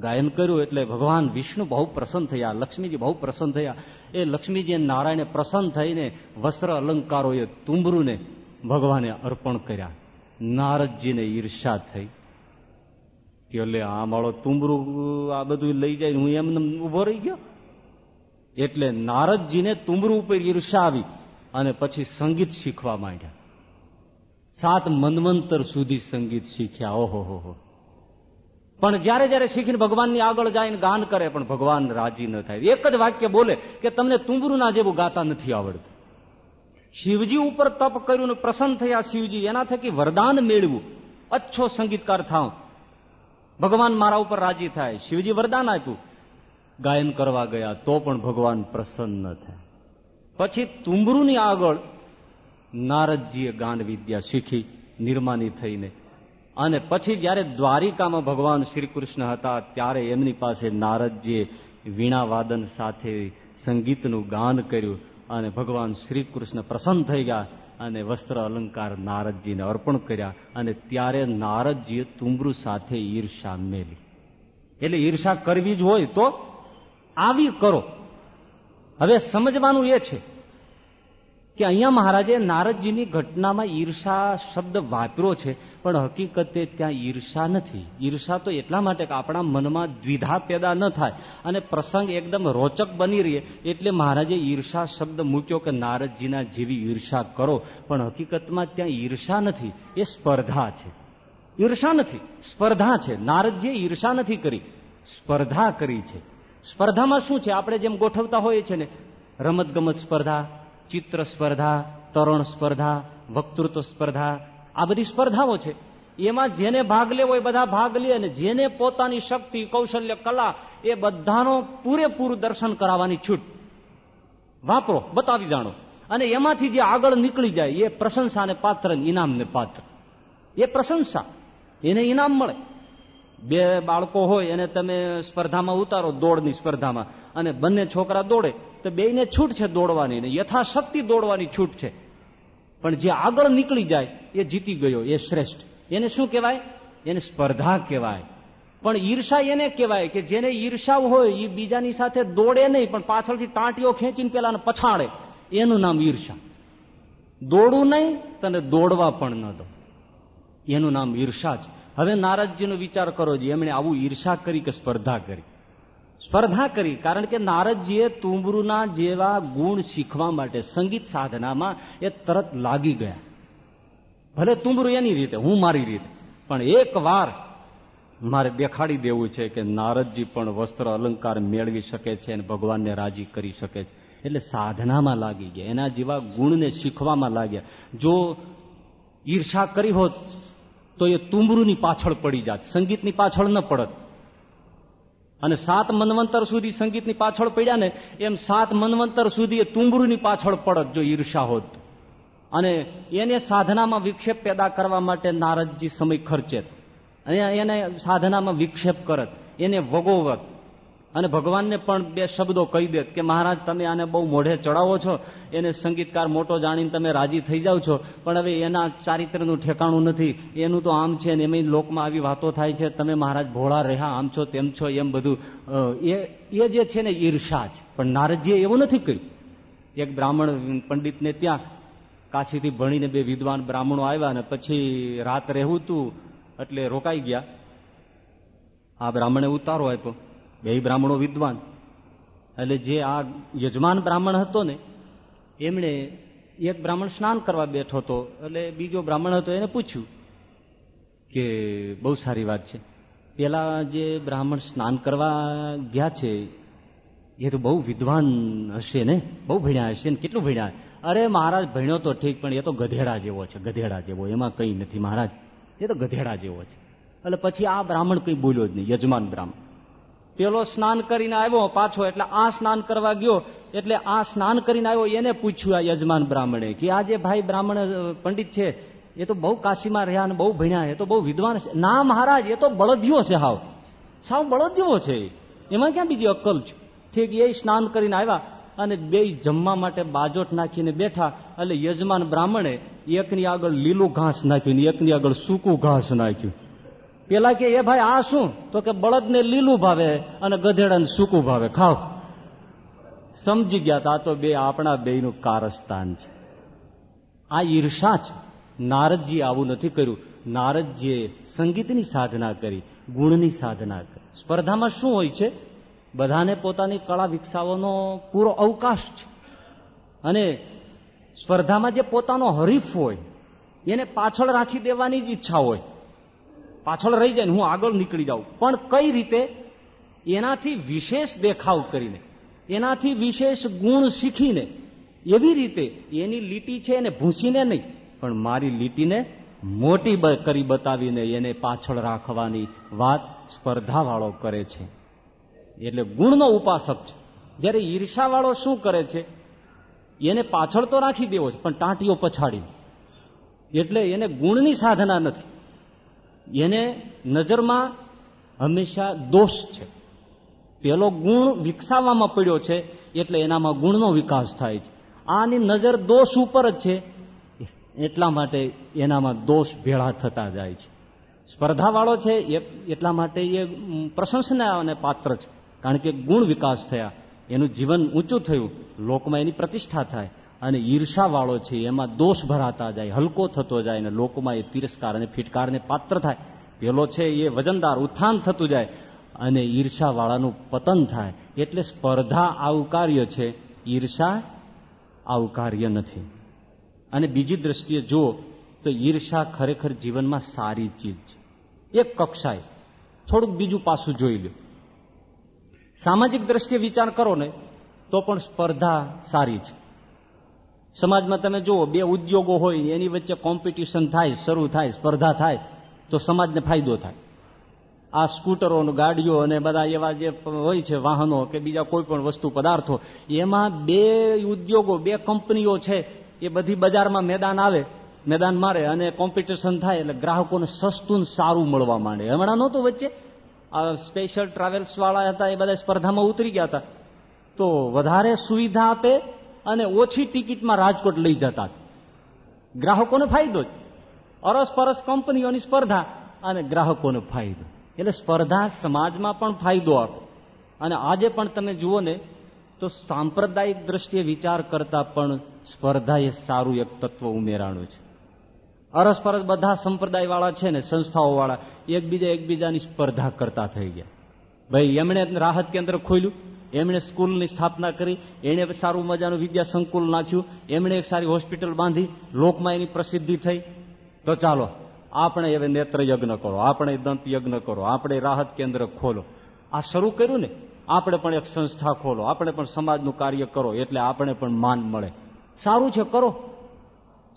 ગાયન કર્યું એટલે ભગવાન વિષ્ણુ બહુ પ્રસન્ન થયા, લક્ષ્મીજી બહુ પ્રસન્ન થયા. એ લક્ષ્મીજી નારાયણે પ્રસન્ન થઈને વસ્ત્ર અલંકારોએ તુંબરૂને ભગવાને અર્પણ કર્યા. નારદજીને ઈર્ષા થઈ. કે એટલે આ માળો તુંબરું, આ બધું લઈ જાય, હું એમને ઊભો રહી ગયો. એટલે નારદજીને તુંબરું ઉપર ઈર્ષા આવી અને પછી સંગીત શીખવા માંડ્યા. સાત મનવંતર સુધી સંગીત શીખ્યા. ઓહો, હો હો. પણ જ્યારે જ્યારે શીખીને ભગવાનની આગળ જાય ને ગાન કરે, પણ ભગવાન રાજી ન થાય. એક જ વાક્ય બોલે કે તમને તુંબરુના જેવું ગાતા નથી આવડતું. શિવજી ઉપર તપ કર્યું ને પ્રસન્ન થયા શિવજી, એના થકી વરદાન મેળવું. અચ્છો સંગીતકાર થાવ. ભગવાન મારા ઉપર રાજી થાય. શિવજી વરદાન આપ્યું. ગાયન કરવા ગયા તો પણ ભગવાન પ્રસન્ન થાય. પછી તુંબરૂની આગળ નારદજીએ ગાન વિદ્યા શીખી, નિર્માની થઈને અને પછી જ્યારે દ્વારિકામાં ભગવાન શ્રી કૃષ્ણ હતા, ત્યારે એમની પાસે નારદજીએ વીણાવાદન સાથે સંગીતનું ગાન કર્યું અને ભગવાન શ્રી કૃષ્ણ પ્રસન્ન થઈ ગયા અને વસ્ત્ર અલંકાર નારદજીને અર્પણ કર્યા અને ત્યારે નારદજીએ તુંબરુ સાથે ઈર્ષા મેલી. એટલે ઈર્ષા કરવી જ હોય તો આવી કરો. હવે સમજવાનું એ છે કે અહીંયા મહારાજે નારદજીની ઘટનામાં ઈર્ષા શબ્દ વાપર્યો છે, પણ હકીકતે ત્યાં ઈર્ષા નથી. ઈર્ષા તો એટલા માટે કે આપણા મનમાં દ્વિધા પેદા ન થાય અને પ્રસંગ એકદમ રોચક બની રહે એટલે મહારાજે ઈર્ષા શબ્દ મૂક્યો કે નારદજીના જેવી ઈર્ષા કરો, પણ હકીકતમાં ત્યાં ઈર્ષા નથી, એ સ્પર્ધા છે. ઈર્ષા નથી, સ્પર્ધા છે. નારદજીએ ઈર્ષા નથી કરી, સ્પર્ધા કરી છે. સ્પર્ધામાં શું છે? આપણે જેમ ગોઠવતા હોઈએ છીએ ને, રમતગમત સ્પર્ધા ચિત્ર સ્પર્ધા, તરણ સ્પર્ધા, વક્તૃત્વ સ્પર્ધા, આ બધી સ્પર્ધાઓ છે. એમાં જેને ભાગ લેવો એ બધા ભાગ લે અને જેને પોતાની શક્તિ, કૌશલ્ય, કલા એ બધાનો પૂરેપૂરું દર્શન કરાવવાની છૂટ. વાપરો, બતાવી જાણો. અને એમાંથી જે આગળ નીકળી જાય, એ પ્રશંસાને પાત્ર ઇનામને પાત્ર. એ પ્રશંસા. એને ઇનામ મળે. બે બાળકો હોય, એને તમે સ્પર્ધામાં ઉતારો દોડની સ્પર્ધામાં. અને બંને છોકરા દોડે. તો બેને છૂટ છે દોડવાની ને યથાશક્તિ દોડવાની છૂટ છે. પણ જે આગળ નીકળી જાય, એ જીતી ગયો, એ શ્રેષ્ઠ. એને શું કહેવાય? એને સ્પર્ધા કહેવાય. પણ ઈર્ષા એને કહેવાય કે જેને ઈર્ષા હોય એ બીજાની સાથે દોડે નહીં, પણ પાછળથી ટાંટીઓ ખેંચીને પેલાને પછાડે. એનું નામ ઈર્ષા. દોડવું નહીં, તને દોડવા પણ ન દો એનું નામ ઈર્ષા છે હવે નારદજીનો વિચાર કરો જે, એમણે આવું ઈર્ષા કરી કે સ્પર્ધા કરી. સ્પર્ધા કરી, કારણ કે નારદજીએ તુંબરુના જેવા ગુણ શીખવા માટે સંગીત સાધનામાં એ તરત લાગી ગયા. ભલે તુંબરુ એની રીતે, હું મારી રીતે, પણ એક વાર મારે દેખાડી દેવું છે કે નારદજી પણ વસ્ત્ર અલંકાર મેળવી શકે છે અને ભગવાનને રાજી કરી શકે છે. એટલે સાધનામાં લાગી ગયા, એના જેવા ગુણને શીખવામાં લાગ્યા. જો ઈર્ષા કરી હોત તો એ તુંબરુની પાછળ પડી જાત, સંગીતની પાછળ ન પડત. અને સાત મનવંતર સુધી સંગીતની પાછળ પડ્યા ને, એમ સાત મનવંતર સુધી એ તુંબરૂની પાછળ પડત જો ઈર્ષા હોત. અને એને સાધનામાં વિક્ષેપ પેદા કરવા માટે નારદજી સમય ખર્ચે. અને એને સાધનામાં વિક્ષેપ કરત. એને વગોવત. અને ભગવાનને પણ બે શબ્દો કહી દેત કે મહારાજ, તમે આને બહુ મોઢે ચડાવો છો. એને સંગીતકાર મોટો જાણીને તમે રાજી થઈ જાઓ છો. પણ હવે એના ચારિત્રનું ઠેકાણું નથી. એનું તો આમ છે ને એમ લોકમાં આવી વાતો થાય છે. તમે મહારાજ ભોળા રહ્યા, આમ છો, તેમ છો, એમ બધું. એ એ જે છે ને ઈર્ષા જ. પણ નારદજીએ એવું નથી કહ્યું. એક બ્રાહ્મણ પંડિતને ત્યાં કાશીથી ભણીને બે વિદ્વાન બ્રાહ્મણો આવ્યા ને પછી રાત રહેવું તું એટલે રોકાઈ ગયા. આ બ્રાહ્મણે ઉતારો આપ્યો. બે બ્રાહ્મણો વિદ્વાન. એટલે જે આ યજમાન બ્રાહ્મણ હતો ને, એમણે એક બ્રાહ્મણ સ્નાન કરવા બેઠો હતો. એટલે બીજો બ્રાહ્મણ હતો, એને પૂછ્યું કે બહુ સારી વાત છે. પેલા જે બ્રાહ્મણ સ્નાન કરવા ગયા છે, એ તો બહુ વિદ્વાન હશે ને? બહુ ભણ્યા હશે ને? કેટલું ભણ્યા? અરે મહારાજ, ભણ્યો તો ઠીક, પણ એ તો ગધેડા જેવો છે, ગધેડા જેવો. એમાં કંઈ નથી મહારાજ. એ તો ગધેડા જેવો છે. એટલે પછી આ બ્રાહ્મણ કંઈ બોલ્યો જ નહીં, યજમાન બ્રાહ્મણ. પેલો સ્નાન કરીને આવ્યો પાછો, એટલે આ સ્નાન કરવા ગયો, એટલે આ સ્નાન કરીને આવ્યો, એને પૂછ્યું આ યજમાન બ્રાહ્મણે કે આ જે ભાઈ બ્રાહ્મણ પંડિત છે, એ તો બહુ કાશીમાં રહ્યા અને બહુ ભણ્યા, એ તો બહુ વિદ્વાન છે. ના મહારાજ, એ તો બળદિયો છે હાવ. સાવ બળદિયો છે એમાં ક્યાં બીજી અક્કલ છે? ઠીક, એ સ્નાન કરીને આવ્યા અને બે જમવા માટે બાજોટ નાખીને બેઠા, એટલે યજમાન બ્રાહ્મણે એકની આગળ લીલું ઘાસ નાખ્યું એકની આગળ સૂકું ઘાસ નાખ્યું. પેલા કે, એ ભાઈ, આ શું? તો કે, બળદને લીલું ભાવે અને ગધેડાને સૂકું ભાવે. ખાવ સમજી ગયા તા તો બે, આપણા બેનું કારસ્તાન છે. આ ઈર્ષા છે. નારદજી આવું નથી કર્યું. નારદજીએ સંગીતની સાધના કરી, ગુણની સાધના કરી. સ્પર્ધામાં શું હોય છે? બધાને પોતાની કળા વિકસાવવાનો પૂરો અવકાશ છે. અને સ્પર્ધામાં જે પોતાનો હરીફ હોય, એને પાછળ રાખી દેવાની જ ઈચ્છા હોય. પાછળ રહી જાય ને હું આગળ નીકળી જાઉં. પણ કઈ રીતે? એનાથી વિશેષ દેખાવ કરીને, એનાથી વિશેષ ગુણ શીખીને, એવી રીતે એની લીટી છે એને ભૂંસીને નહીં, પણ મારી લીટીને મોટી કરી બતાવીને એને પાછળ રાખવાની વાત સ્પર્ધાવાળો કરે છે. એટલે ગુણનો ઉપાસક છે. જ્યારે ઈર્ષાવાળો શું કરે છે? એને પાછળ તો રાખી દેવો છે પણ ટાંટીઓ પછાડી એટલે એને ગુણની સાધના નથી. એને નજરમાં હંમેશા દોષ છે. પેલો ગુણ વિકસાવવામાં પડ્યો છે, એટલે એનામાં ગુણનો વિકાસ થાય છે. આની નજર દોષ ઉપર જ છે, એટલા માટે એનામાં દોષ ભેળા થતા જાય છે. સ્પર્ધાવાળો છે એટલા માટે એ પ્રશંસના અને પાત્ર છે. કારણ કે ગુણ વિકાસ થયા, એનું જીવન ઊંચું થયું, લોકમાં એની પ્રતિષ્ઠા થાય. અને ઈર્ષાવાળો છે, એમાં દોષ ભરાતા જાય, હલકો થતો જાય અને લોકોમાં એ તિરસ્કાર અને ફિટકારને પાત્ર થાય. પેલો છે એ વજનદાર, ઉત્થાન થતું જાય અને ઈર્ષાવાળાનું પતન થાય. એટલે સ્પર્ધા આવકાર્ય છે, ઈર્ષા આવકાર્ય નથી. અને બીજી દ્રષ્ટિએ જુઓ તો ઈર્ષા ખરેખર જીવનમાં સારી ચીજ છે. એક કક્ષાએ, થોડુંક બીજું પાસું જોઈ લો સામાજિક દ્રષ્ટિએ વિચાર કરો ને, તો પણ સ્પર્ધા સારી છે. સમાજમાં તમે જુઓ, બે ઉદ્યોગો હોય, એની વચ્ચે કોમ્પિટિશન થાય, શરૂ થાય, સ્પર્ધા થાય, તો સમાજને ફાયદો થાય. આ સ્કૂટરો ગાડીઓ અને બધા એવા જે હોય છે, વાહનો કે બીજા કોઈ પણ વસ્તુ, પદાર્થો, એમાં બે ઉદ્યોગો, બે કંપનીઓ છે, એ બધી બજારમાં મેદાન આવે, મેદાન મારે અને કોમ્પિટિશન થાય એટલે ગ્રાહકોને સસ્તું સારું મળવા માંડે. હમણાં નહોતું વચ્ચે? આ સ્પેશિયલ ટ્રાવેલ્સ વાળા હતા, એ બધા સ્પર્ધામાં ઉતરી ગયા હતા. તો વધારે સુવિધા આપે અને ઓછી ટિકિટમાં રાજકોટ લઈ જતા. ગ્રાહકોને ફાયદો જ. અરસપરસ કંપનીઓની સ્પર્ધા અને ગ્રાહકોને ફાયદો. એટલે સ્પર્ધા સમાજમાં પણ ફાયદો આપે. અને આજે પણ તમે જુઓ ને, તો સાંપ્રદાયિક દ્રષ્ટિએ વિચાર કરતા પણ સ્પર્ધા એ સારું એક તત્વ ઉમેરાણું છે. અરસપરસ બધા સંપ્રદાયવાળા છે ને, સંસ્થાઓવાળા, એકબીજા એકબીજાની સ્પર્ધા કરતા થઈ ગયા. ભાઈ, એમણે રાહત કેન્દ્ર ખોલ્યું. એમણે સ્કૂલની સ્થાપના કરી, એણે સારું મજાનું વિદ્યા સંકુલ નાખ્યું, એમણે એક સારી હોસ્પિટલ બાંધી, લોકમાં એની પ્રસિદ્ધિ થઈ. તો ચાલો, આપણે હવે નેત્ર યજ્ઞ કરો, આપણે દંત યજ્ઞ કરો, આપણે રાહત કેન્દ્ર ખોલો. આ શરૂ કર્યું ને, આપણે પણ એક સંસ્થા ખોલો, આપણે પણ સમાજનું કાર્ય કરો, એટલે આપણે પણ માન મળે. સારું છે, કરો.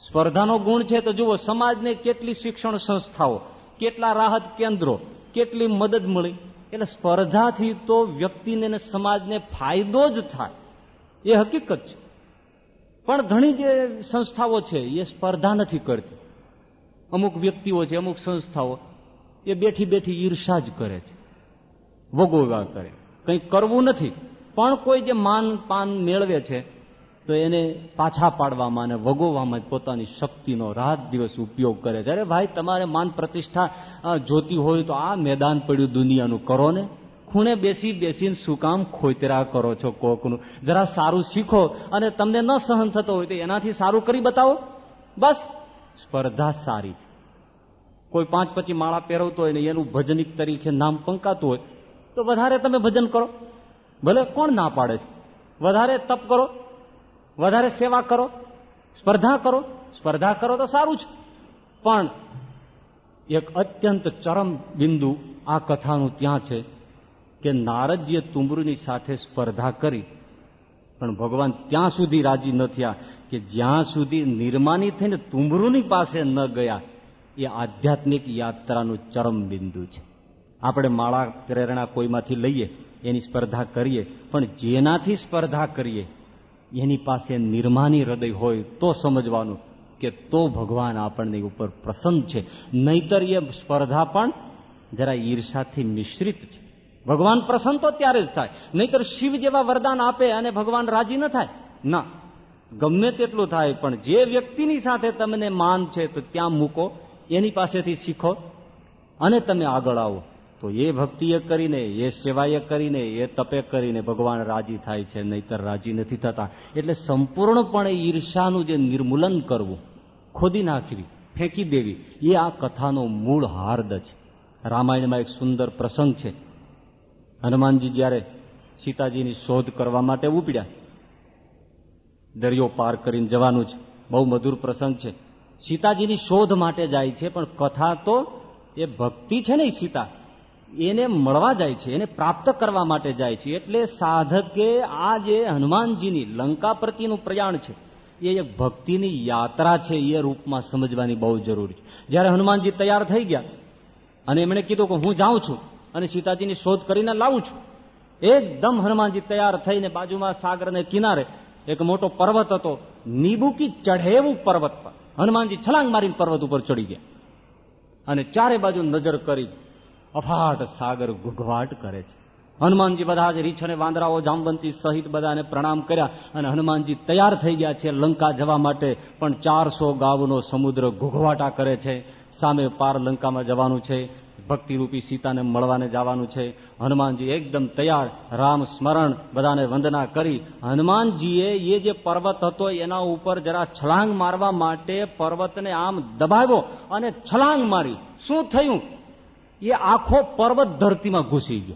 સ્પર્ધાનો ગુણ છે તો જુઓ, સમાજને કેટલી શિક્ષણ સંસ્થાઓ, કેટલા રાહત કેન્દ્રો, કેટલી મદદ મળી. એટલે સ્પર્ધાથી તો વ્યક્તિને અને સમાજને ફાયદો જ થાય. એ હકીકત છે. પણ ઘણી જે સંસ્થાઓ છે, એ સ્પર્ધા નથી કરતી. અમુક વ્યક્તિઓ છે, અમુક સંસ્થાઓ, એ બેઠી બેઠી ઈર્ષા જ કરે છે. વગોવા કરે. કંઈ કરવું નથી. પણ કોઈ જે માન પાન મેળવે છે તો એને પાછા પાડવામાં અને વગોવામાં પોતાની શક્તિનો રાત દિવસ ઉપયોગ કરે છે. અરે ભાઈ, તમારે માન પ્રતિષ્ઠા જોતી હોય તો આ મેદાન પડ્યું, દુનિયાનું કરો ને. ખૂણે બેસી બેસીને શું કામ ખોતરા કરો છો કોકનું? જરા સારું શીખો અને તમને ન સહન થતો હોય તો એનાથી સારું કરી બતાવો. બસ. સ્પર્ધા સારી છે. કોઈ પાંચ પછી માળા પહેરવતો હોય ને એનું ભજનિક તરીકે નામ પંકાતું હોય, તો વધારે તમે ભજન કરો. ભલે કોણ ના પાડે છે. વધારે તપ કરો. વધારે સેવા કરો, સ્પર્ધા કરો સ્પર્ધા કરો તો સારું છે પણ એક અત્યંત ચરમ બિંદુ આ કથાનું ત્યાં છે કે નારદજીએ તુંબરુની સાથે સ્પર્ધા કરી, પણ ભગવાન ત્યાં સુધી રાજી ન થયા કે જ્યાં સુધી નિર્માની થઈને તુંબરુની પાસે ન ગયા, એ આધ્યાત્મિક યાત્રાનું ચરમ બિંદુ છે. આપણે માળા પ્રેરણા કોઈમાંથી લઈએ, એની સ્પર્ધા કરીએ, પણ જેનાથી સ્પર્ધા કરીએ એની પાસે નિર્માની હૃદય હોય તો સમજવાનું કે તો ભગવાન આપણને ઉપર પ્રસન્ન છે. નહીતર એ સ્પર્ધા પણ જરા ઈર્ષાથી મિશ્રિત છે. ભગવાન પ્રસન્ન તો ત્યારે જ થાય. નહીતર શિવ જેવા વરદાન આપે અને ભગવાન રાજી ન થાય. ના, ગમે તેટલું થાય, પણ જે વ્યક્તિની સાથે તમને માન છે તો ત્યાં મૂકો, એની પાસેથી શીખો અને તમે આગળ આવો. તો એ ભક્તિએ કરીને, એ સેવાએ કરીને, એ તપે કરીને ભગવાન રાજી થાય છે, નહીતર રાજી નથી થતા. એટલે સંપૂર્ણપણે ઈર્ષાનું જે નિર્મૂલન કરવું, ખોદી નાખવી, ફેંકી દેવી, એ આ કથાનો મૂળ હાર્દ છે. રામાયણમાં એક સુંદર પ્રસંગ છે. હનુમાનજી જ્યારે સીતાજીની શોધ કરવા માટે ઉપડ્યા, દરિયો પાર કરીને જવાનું છે. બહુ મધુર પ્રસંગ છે. સીતાજીની શોધ માટે જાય છે, પણ કથા તો એ ભક્તિ છે ને સીતા. એને મળવા જાય છે, એને પ્રાપ્ત કરવા માટે જાય છે. એટલે સાધકે આ જે હનુમાનજીની લંકા પ્રત્યેનું પ્રયાણ છે, એ એક ભક્તિની યાત્રા છે, એ રૂપમાં સમજવાની બહુ જરૂરી છે. જ્યારે હનુમાનજી તૈયાર થઈ ગયા, અને એમણે કીધું કે હું જાઉં છું, અને સીતાજીની શોધ કરીને લાવું છું, એકદમ હનુમાનજી તૈયાર થઈને બાજુમાં સાગરને કિનારે એક મોટો પર્વત હતો, નીબુકી ચઢેવું પર્વત પર. હનુમાનજી છલાંગ મારીને પર્વત ઉપર ચડી ગયા. અને ચારે બાજુ નજર કરી અફાટ સાગર ઘૂઘવાટ કરે છે. હનુમાનજી બધા જ રીછ અને વાંદરાઓ જામવંતી સહિત બધાને પ્રણામ કર્યા અને હનુમાનજી તૈયાર થઈ ગયા છે લંકા જવા માટે, પણ ચારસો ગાવનો સમુદ્ર ઘૂઘવાટા કરે છે. સામે પાર લંકામાં જવાનું છે. ભક્તિરૂપી સીતાને મળવાને જવાનું છે. હનુમાનજી એકદમ તૈયાર, રામ સ્મરણ, બધાને વંદના કરી. હનુમાનજીએ એ જે પર્વત હતો એના ઉપર જરા છલાંગ મારવા માટે પર્વતને આમ દબાવ્યો અને છલાંગ મારી. શું થયું? એ આખો પર્વત ધરતીમાં ઘૂસી ગયો.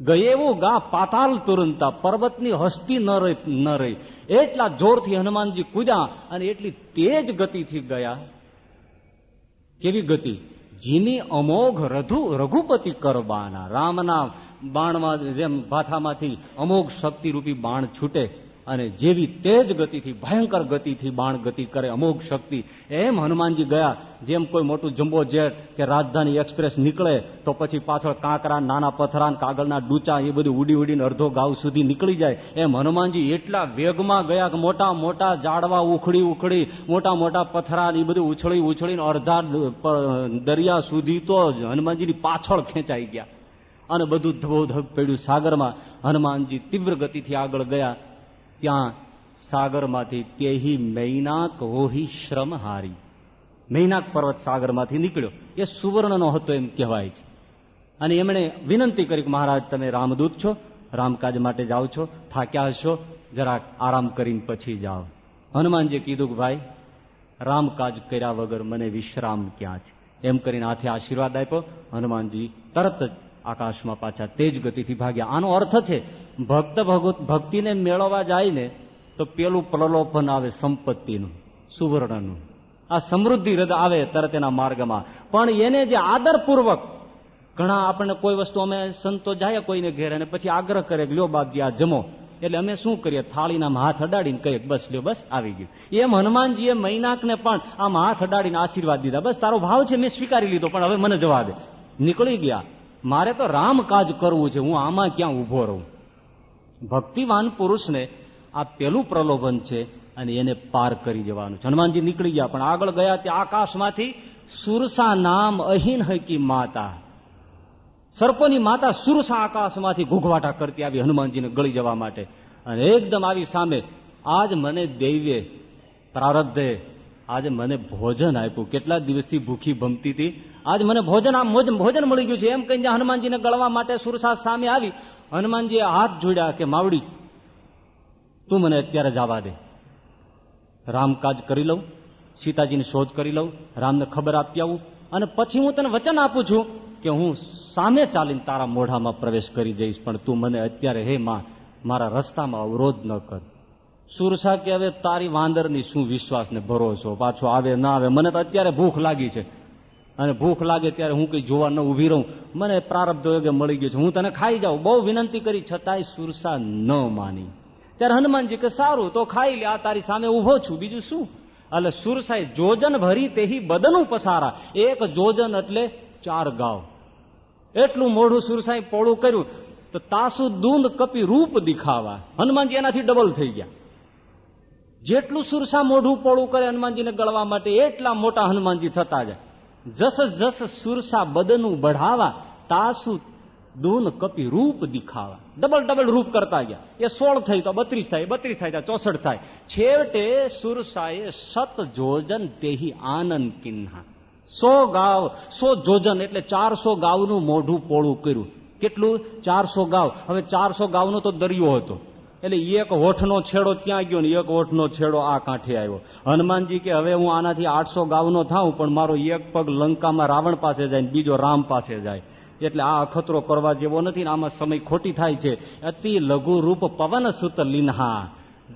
ગયેવું ગા પાતાલ તુરંતા, પર્વતની હસ્તી ન રહી ન રહી. એટલા જોરથી હનુમાનજી કૂદ્યા અને એટલી તેજ ગતિથી ગયા. કેવી ગતિ? જીની અમોઘ રઘુ, રઘુપતિ કરવાના રામના બાણમાં, જેમ ભાથામાંથી અમોઘ શક્તિરૂપી બાણ છૂટે અને જેવી તેજ ગતિથી, ભયંકર ગતિથી બાણ ગતિ કરે, અમોઘ શક્તિ. એમ હનુમાનજી ગયા. જેમ કોઈ મોટું જમ્બો જેટ કે રાજધાની એક્સપ્રેસ નીકળે, તો પછી પાછળ કાંકરા, નાના પથરા કાગળના ડૂચા, એ બધું ઉડી ઉડીને અડધો ગાવ સુધી નીકળી જાય. એમ હનુમાનજી એટલા વેગમાં ગયા કે મોટા મોટા ઝાડવા ઉખડી ઉખડી, મોટા મોટા પથરા એ બધું ઉછળી ઉછળીને અડધા દરિયા સુધી તો હનુમાનજીની પાછળ ખેંચાઈ ગયા. અને બધું ધબોધબ પડ્યું સાગરમાં. હનુમાનજી તીવ્ર ગતિથી આગળ ગયા. ત્યાં સાગરમાંથી તેહી મૈનાક હોહી શ્રમ હારી. મૈનાક પર્વત સાગરમાંથી નીકળ્યો. એ સુવર્ણનો હતો એમ કહેવાય છે. અને એમણે વિનંતી કરી કે મહારાજ, તમે રામદૂત છો, રામકાજ માટે જાઓ છો, થાક્યા હશો, જરાક આરામ કરીને પછી જાઓ. હનુમાનજી કીધું કે ભાઈ, રામકાજ કર્યા વગર મને વિશ્રામ ક્યાં છે? એમ કરીને હાથે આશીર્વાદ આપ્યો. હનુમાનજી તરત જ આકાશમાં પાછા તેજ ગતિથી ભાગ્યા. આનો અર્થ છે, ભક્ત ભગવત ભક્તિને મેળવવા જાય ને તો પેલું પ્રલોભન આવે સંપત્તિનું, સુવર્ણનું. આ સમૃદ્ધિ હૃદય આવે તરત એના માર્ગમાં. પણ એને જે આદરપૂર્વક ઘણા આપણને કોઈ વસ્તુ અમે સંતો જાય કોઈને ઘેર અને પછી આગ્રહ કરે લ્યો બાપજી આ જમો. એટલે અમે શું કરીએ? થાળીના હાથ અડાડીને કહીએ બસ લ્યો, બસ આવી ગયું. એમ હનુમાનજીએ મૈનાકને પણ આમ હાથ અડાડીને આશીર્વાદ દીધા. બસ તારો ભાવ છે, મેં સ્વીકારી લીધો, પણ હવે મને જવા દે. નીકળી ગયા. મારે તો રામ કાજ કરવું છે, હું આમાં ક્યાં ઊભો રહું? ભક્તિવાન પુરુષને આ પેલું પ્રલોભન છે અને એને પાર કરી જવાનું છે. હનુમાનજી નીકળી ગયા, પણ આગળ ગયા ત્યાં આકાશમાંથી, સુરસા નામ અહીન હકી માતા. સર્પોની માતા સુરસા આકાશમાંથી ઘૂઘવાટા કરતી આવી હનુમાનજીને ગળી જવા માટે. અને એકદમ આવી સામે, આજ મને દૈવે પ્રારબ્ધે, આજે મને ભોજન આપ્યું. કેટલા દિવસથી ભૂખી ભમતી હતી આજ મને ભોજન આ ભોજન મળી ગયું છે. એમ કહીને હનુમાનજીને ગળવા માટે સુરસા સામે આવી. હનુમાનજીએ હાથ જોડ્યા કે, માવડી, તું મને અત્યારે જવા દે. રામકાજ કરી લઉં, સીતાજીની શોધ કરી લઉં, રામને ખબર આપી આવું અને પછી હું તને વચન આપું છું કે હું સામે ચાલીને તારા મોઢામાં પ્રવેશ કરી જઈશ. પણ તું મને અત્યારે, હે માં, મારા રસ્તામાં અવરોધ ન કર. સુરસા કે હવે તારી વાંદરની શું વિશ્વાસ ને ભરોસો? પાછો આવે, ના આવે, મને તો અત્યારે ભૂખ લાગી છે. અને ભૂખ લાગે ત્યારે હું કઈ જોવા ન ઊભી રહું. મને પ્રારબ્ધ યોગે મળી ગયો છે. હું તને ખાઈ જાઉં. બહુ વિનંતી કરી, છતાંય સુરસા ન માની. ત્યારે હનુમાનજી કે, સારું, તો ખાઈ લે, આ તારી સામે ઊભો છું. બીજું શું? એટલે સુરસાઈ જોજન ભરી તેહી બદનું પસારા એક જોજન એટલે ચાર ગાવ. એટલું મોઢું સુરસાઈ પોળું કર્યું. તો તાસુ દૂંદ કપી રૂપ દિખાવા. હનુમાનજી એનાથી ડબલ થઈ ગયા. જેટલું સુરસા મોઢું પોળું કરે હનુમાનજીને ગળવા માટે, એટલા મોટા હનુમાનજી થતા જાય. જસ જસ સુરસા બદનું બઢાવા, તાસુ દૂન કપી રૂપ દિખાવા. ડબલ ડબલ રૂપ કરતા ગયા. એ સોળ થઈ તો બત્રીસ થાય બત્રીસ થાય ચોસઠ થાય. છેવટે સુરસાએ સત જોજન તેહી આનંદ કિન્હા. સો ગાવ, સો જોજન એટલે ચારસો ગાવનું મોઢું પોળું કર્યું. કેટલું? ચારસો ગાવ. હવે ચારસો ગાવનો તો દરિયો હતો. એટલે એક હોઠનો છેડો ત્યાં ગયો ને એક હોઠનો છેડો આ કાંઠે આવ્યો? હનુમાનજી કે, હવે હું આનાથી આઠસો ગાવનો થાઉં, પણ મારો એક પગ લંકામાં રાવણ પાસે જાય ને બીજો રામ પાસે જાય. એટલે આ અખતરો કરવા જેવો નથી ને આમાં સમય ખોટી થાય છે. અતિ લઘુ રૂપ પવન સુત લિન્હા.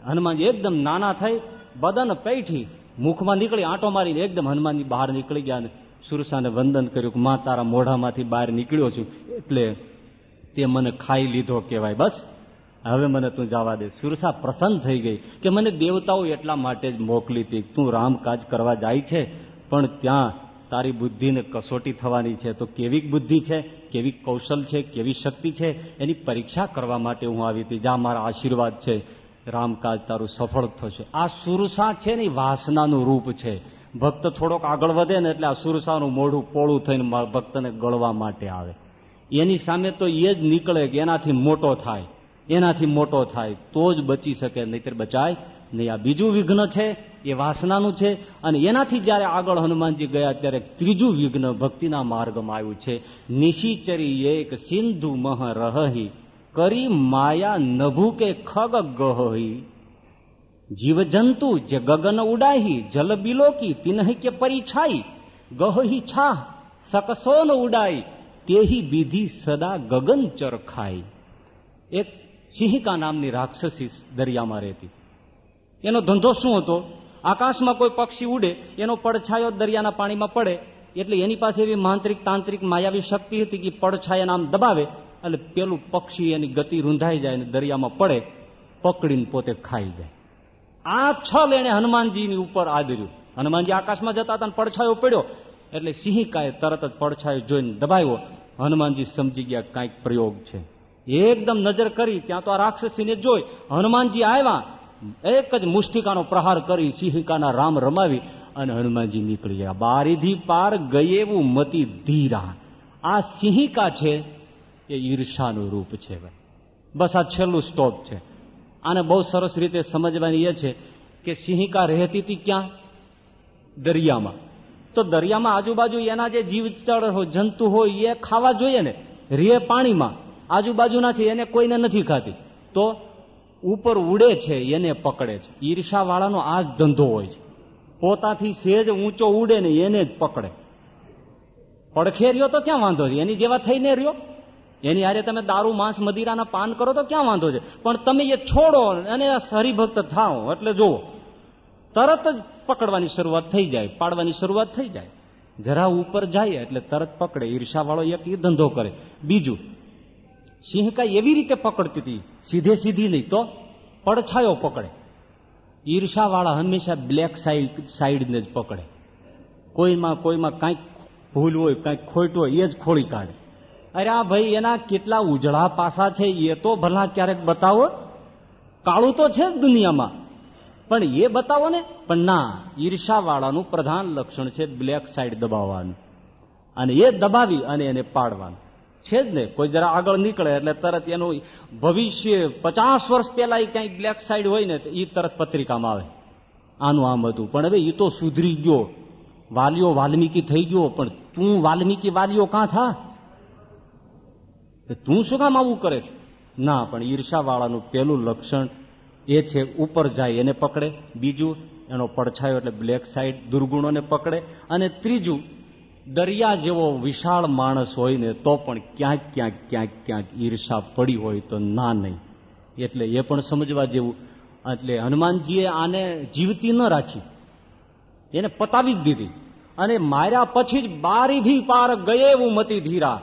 હનુમાનજી એકદમ નાના થઈ, બદન પૈઠી, મુખમાં નીકળી, આંટો મારીને એકદમ હનુમાનજી બહાર નીકળી ગયા ને સુરસાને વંદન કર્યું કે, માં, તારા મોઢામાંથી બહાર નીકળ્યો છું. એટલે તે મને ખાઈ લીધો કહેવાય. બસ હવે મને તું જવા દે. સુરસા પ્રસન્ન થઈ ગઈ કે મને દેવતાઓ એટલા માટે જ મોકલી હતી. તું રામકાજ કરવા જાય છે, પણ ત્યાં તારી બુદ્ધિને કસોટી થવાની છે. તો કેવી બુદ્ધિ છે, કેવી કૌશલ છે, કેવી શક્તિ છે, એની પરીક્ષા કરવા માટે હું આવી હતી. જ્યાં મારા આશીર્વાદ છે. રામકાજ તારું સફળ થશે. આ સુરસા છે ને વાસનાનું રૂપ છે. ભક્ત થોડોક આગળ વધે ને એટલે આ સુરસાનું મોઢું પોળું થઈને ભક્તને ગળવા માટે આવે. એની સામે તો એ જ નીકળે કે એનાથી મોટો થાય. એનાથી મોટો થાય, તો જ બચી શકે, નહીતર બચાય નહીં. આ બીજું વિઘ્ન છે, એ વાસનાનું છે, અને એનાથી જયારે આગળ હનુમાનજી ગયા ત્યારે ત્રીજું વિઘ્ન ભક્તિના માર્ગમાં આવ્યું છે. નિશીચરી એક સિંધુ મહ રહી કરી માયા નભુ કે ખગ ગહી જીવજંતુ જે ગગન ઉડાહી, જલ બિલોકી, તિનહ કે પરિછાઈ ગહી છા સકસોન ઉડાઈ, તેહી વિધિ સદા ગગન ચરખાઈ. એક સિંહિકા નામની રાક્ષસી દરિયામાં રહેતી. એનો ધંધો શું હતો? આકાશમાં કોઈ પક્ષી ઉડે, એનો પડછાયો દરિયાના પાણીમાં પડે, એટલે એની પાસે એવી માંત્રિક તાંત્રિક માયાવી શક્તિ હતી કે પડછાયા નામ દબાવે, એટલે પેલું પક્ષી એની ગતિ રૂંધાઈ જાય અને દરિયામાં પડે, પકડીને પોતે ખાઈ જાય. આ છલ એને હનુમાનજીની ઉપર આદર્યું. હનુમાનજી આકાશમાં જતા હતા પડછાયો પડ્યો, એટલે સિંહિકાએ તરત જ પડછાયો જોઈને દબાવ્યો. હનુમાનજી સમજી ગયા, કાંઈક પ્રયોગ છે. એકદમ નજર કરી, ત્યાં તો આ રાક્ષસીને જોઈ. હનુમાનજી આવ્યા. એક જ મુષ્ટિકાનો પ્રહાર કરી, સિંહિકાના રામ રમાવી અને હનુમાનજી નીકળી ગયા બારીધી પાર ગઈ એવું મતી ધીરા. આ સિંહિકા છે, એ ઈર્ષાનું રૂપ છે બસ આ છેલ્લું સ્ટોપ છે. આને બહુ સરસ રીતે સમજવાની એ છે કે સિંહિકા રહેતી હતી ક્યાં? દરિયામાં. તો દરિયામાં આજુબાજુ એના જે જીવચળ જંતુ હોય, એ ખાવા જોઈએ ને. રે પાણીમાં. આજુબાજુના છે, એને કોઈને નથી ખાતી. તો ઉપર ઉડે છે, એને પકડે છે. ઈર્ષાવાળાનો આ જ ધંધો હોય છે. પોતાથી સેજ ઊંચો ઉડે ને એને જ પકડે. પડખે રહ્યો તો ક્યાં વાંધો છે? એની જેવા થઈને રહ્યો? એની હારે તમે દારૂ, માંસ, મદિરાના પાન કરો તો ક્યાં વાંધો છે? પણ તમે એ છોડો અને હરિભક્ત થાઓ. એટલે જુઓ, તરત જ પકડવાની શરૂઆત થઈ જાય, પાડવાની શરૂઆત થઈ જાય. જરા ઉપર જાય એટલે તરત પકડે. ઈર્ષાવાળો એક એ ધંધો કરે. બીજું સિંહકા એવી રીતે પકડતી હતી? સીધે સીધી નહીં તો પડછાયો પકડે. ઈર્ષાવાળા હંમેશા બ્લેક સાઈડ સાઈડને જ પકડે. કોઈમાં કોઈમાં કાંઈક ભૂલ હોય, કાંઈક ખોટું હોય, એ જ ખોળી કાઢે. અરે આ ભાઈ એના કેટલા ઉજળા પાસા છે, એ તો ભલા ક્યારેક બતાવો. કાળું તો છે જ દુનિયામાં. પણ એ બતાવો ને. પણ ના, ઈર્ષાવાળાનું પ્રધાન લક્ષણ છે બ્લેક સાઈડ દબાવવાનું. અને એ દબાવી અને એને પાડવાનું. છે જ ને. કોઈ જરા આગળ નીકળે એટલે તરત એનું ભવિષ્ય પચાસ વર્ષ પહેલા એ ક્યાંય બ્લેક સાઈડ હોય ને એ તરત પત્રિકામાં આવે. આનું આમ હતું. પણ હવે એ તો સુધરી ગયો. વાલીઓ વાલ્મીકી થઈ ગયો. પણ તું વાલ્મીકી વાલીઓ કાં થા? તું શું કામ આવું કરે? ના, પણ ઈર્ષાવાળાનું પહેલું લક્ષણ એ છે, ઉપર જાય એને પકડે. બીજું એનો પડછાયો એટલે બ્લેક સાઈડ દુર્ગુણોને પકડે. અને ત્રીજું દરિયા જેવો વિશાળ માણસ હોય ને તો પણ ક્યાંક ક્યાંક ક્યાંક ક્યાંક ઈર્ષા પડી હોય તો ના નહીં. એટલે એ પણ સમજવા જેવું. એટલે હનુમાનજીએ આને જીવતી ન રાખી. એને પતાવી જ દીધી. અને માર્યા પછી જ બારીથી પાર ગયે એવું મતી ધીરા.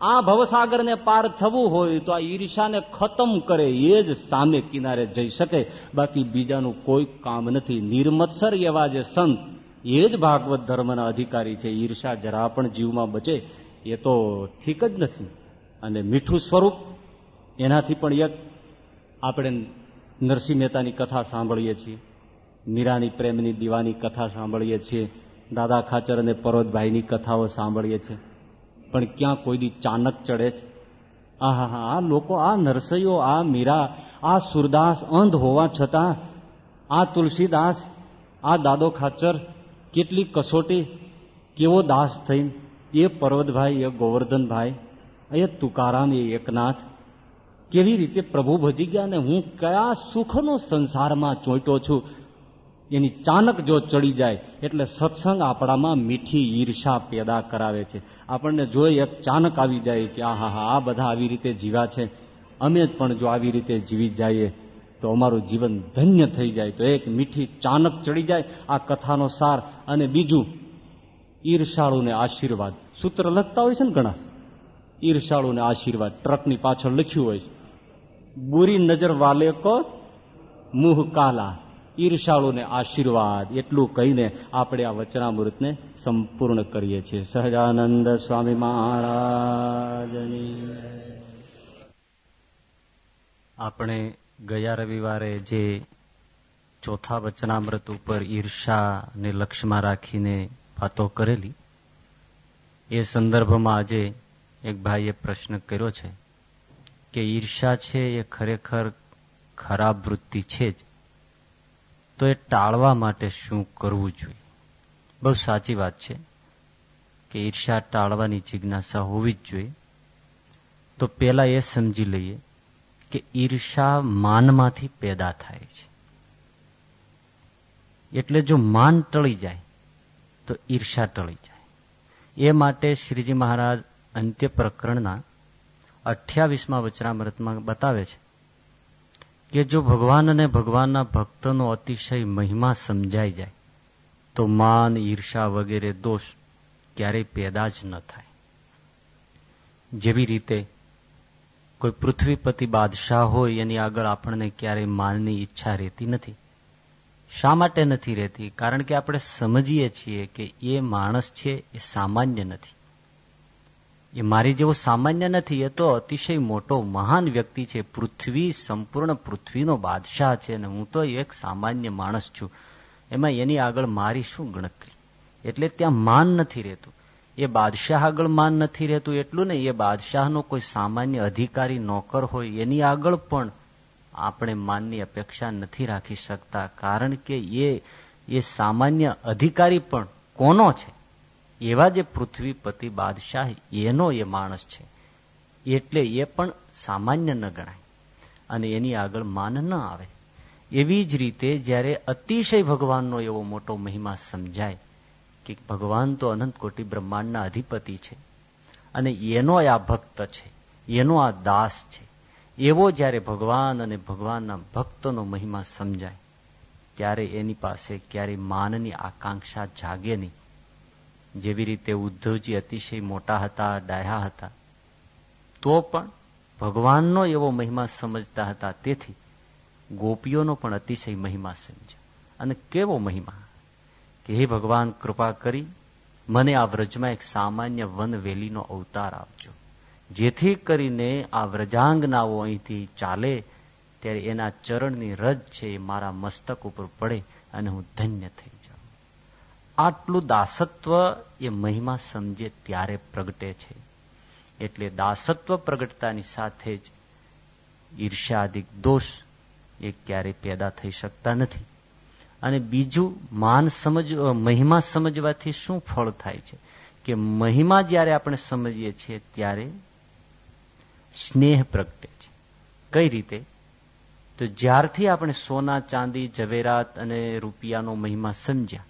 આ ભવસાગરને પાર થવું હોય તો આ ઈર્ષાને ખતમ કરે એ જ સામે કિનારે જઈ શકે. બાકી બીજાનું કોઈ કામ નથી. નિર્મત્સર એવા જે સંત એ જ ભાગવત ધર્મના અધિકારી છે, ઈર્ષા જરા પણ જીવમાં બચે, એ તો ઠીક જ નથી. અને મીઠું સ્વરૂપ, એનાથી પણ એક આપણે નરસિંહ મહેતાની કથા સાંભળીએ છીએ, મીરાની પ્રેમની દીવાની કથા સાંભળીએ છીએ, દાદા ખાચર અને પરોતભાઈની કથાઓ સાંભળીએ છીએ. પણ ક્યાં કોઈ દી ચાનક ચડે છે? આ હા હા, આ લોકો, આ નરસૈયો, આ મીરા, આ સુરદાસ અંધ હોવા છતાં, આ તુલસીદાસ, આ દાદો ખાચર કેટલી કસોટી, કેવો દાસ થઈ એ પર્વતભાઈ, એ ગોવર્ધનભાઈ, એ તુકારામ, એ એકનાથ, કેવી રીતે પ્રભુ ભજી ગયા ને હું કયા સુખનો સંસારમાં ચોંટ્યો છું? એની ચાનક જો ચડી જાય, એટલે સત્સંગ આપણામાં મીઠી ઈર્ષા પેદા કરાવે છે. આપણને જોઈ એક ચાનક આવી જાય કે આ હા હા આ બધા આવી રીતે જીવા છે, અમે પણ જો આવી રીતે જીવી જઈએ તો અમારું જીવન ધન્ય થઈ જાય તો એક મીઠી ચાનક ચડી જાય આ કથાનો સાર અને બીજું ઈર્ષાળુને આશીર્વાદ. સૂત્ર લખતા હોય છે ને ઘણા? ઈર્ષાળુને આશીર્વાદ. ટ્રકની પાછળ લખ્યું હોય બુરી નજર વાલે કો મુહ કાલા. ઈર્ષાળુને આશીર્વાદ. એટલું કહીને આપણે આ વચનામૃતને સંપૂર્ણ કરીએ છીએ. સહજાનંદ સ્વામી મહારાજની આપણે ગયા રવિવારે જે ચોથા વચનામૃત ઉપર ઈર્ષાને લક્ષ્યમાં રાખીને વાતો કરેલી, એ સંદર્ભમાં આજે એક ભાઈએ પ્રશ્ન કર્યો છે કે ઈર્ષા છે એ ખરેખર ખરાબ વૃત્તિ છે જ. તો એ ટાળવા માટે શું કરવું જોઈએ? બહુ સાચી વાત છે કે ઈર્ષા ટાળવાની જિજ્ઞાસા હોવી જ જોઈએ. તો પહેલા એ સમજી લઈએ કે ઈર્ષા માનમાંથી પેદા થાય છે. એટલે જો માન ટળી જાય, તો ઈર્ષા ટળી જાય. એ માટે શ્રીજી મહારાજ અંત્ય પ્રકરણના અઠ્યાવીસમાં વચરામૃતમાં બતાવે છે કે જો ભગવાન અને ભગવાનના ભક્તનો અતિશય મહિમા સમજાઈ જાય, તો માન, ઈર્ષા વગેરે દોષ ક્યારેય પેદા જ ન થાય. જેવી રીતે કોઈ પૃથ્વીપતિ બાદશાહ હોય એની આગળ આપણને ક્યારેય માનની ઈચ્છા રહેતી નથી. શા માટે નથી રહેતી? કારણ કે આપણે સમજીએ છીએ કે એ માણસ છે, એ સામાન્ય નથી. એ મારી જેવો સામાન્ય નથી, એ તો અતિશય મોટો મહાન વ્યક્તિ છે. પૃથ્વી સંપૂર્ણ પૃથ્વીનો બાદશાહ છે અને હું તો એક સામાન્ય માણસ છું. એમાં એની આગળ મારી શું ગણતરી? એટલે ત્યાં માન નથી રહેતું. એ બાદશાહ આગળ માન નથી રહેતું એટલું નહીં, એ બાદશાહનો કોઈ સામાન્ય અધિકારી, નોકર હોય, એની આગળ પણ આપણે માનની અપેક્ષા નથી રાખી શકતા, કારણ કે એ એ સામાન્ય અધિકારી પણ કોનો છે? એવા જે પૃથ્વીપતિ બાદશાહ, એનો એ માણસ છે. એટલે એ પણ સામાન્ય ન ગણાય. અને એની આગળ માન ન આવે. એવી જ રીતે જ્યારે અતિશય ભગવાનનો એવો મોટો મહિમા સમજાય કે ભગવાન તો અનંત કોટી બ્રહ્માંડના અધિપતિ છે. અને એનો આ ભક્ત છે. એનો આ દાસ છે. એવો જ્યારે ભગવાન અને ભગવાનના ભક્તનો મહિમા સમજાય, ત્યારે એની પાસે ક્યારેય માનની આકાંક્ષા જાગે નહીં. જેવી રીતે ઉદ્ધવજી અતિશય મોટા હતા, ડાયા હતા, તો પણ ભગવાનનો એવો મહિમા સમજતા હતા. તેથી ગોપીઓનો પણ અતિશય મહિમા સમજ્યા. અને કેવો મહિમા? કે હે ભગવાન, કૃપા કરી મને આ વ્રજમાં એક સામાન્ય વન વેલીનો અવતાર આપજો. જેથી કરીને આ વ્રજાંગનાઓ અહીંથી ચાલે, ત્યારે એના ચરણની રજ છે એ મારા મસ્તક ઉપર પડે અને હું ધન્ય થઈ જાઉં. આટલું દાસત્વ એ મહિમા સમજે ત્યારે પ્રગટે છે. એટલે દાસત્વ પ્રગટતાની સાથે જ ઈર્ષ્યાદિક દોષ એ ક્યારેય પેદા થઈ શકતા નથી. અને બીજું માન સમજ મહિમા સમજવાથી શું ફળ થાય છે? કે મહિમા જ્યારે આપણે સમજીએ છીએ ત્યારે સ્નેહ પ્રગટે છે. કઈ રીતે? તો જ્યારથી આપણે સોના, ચાંદી, ઝવેરાત અને રૂપિયાનો મહિમા સમજ્યા,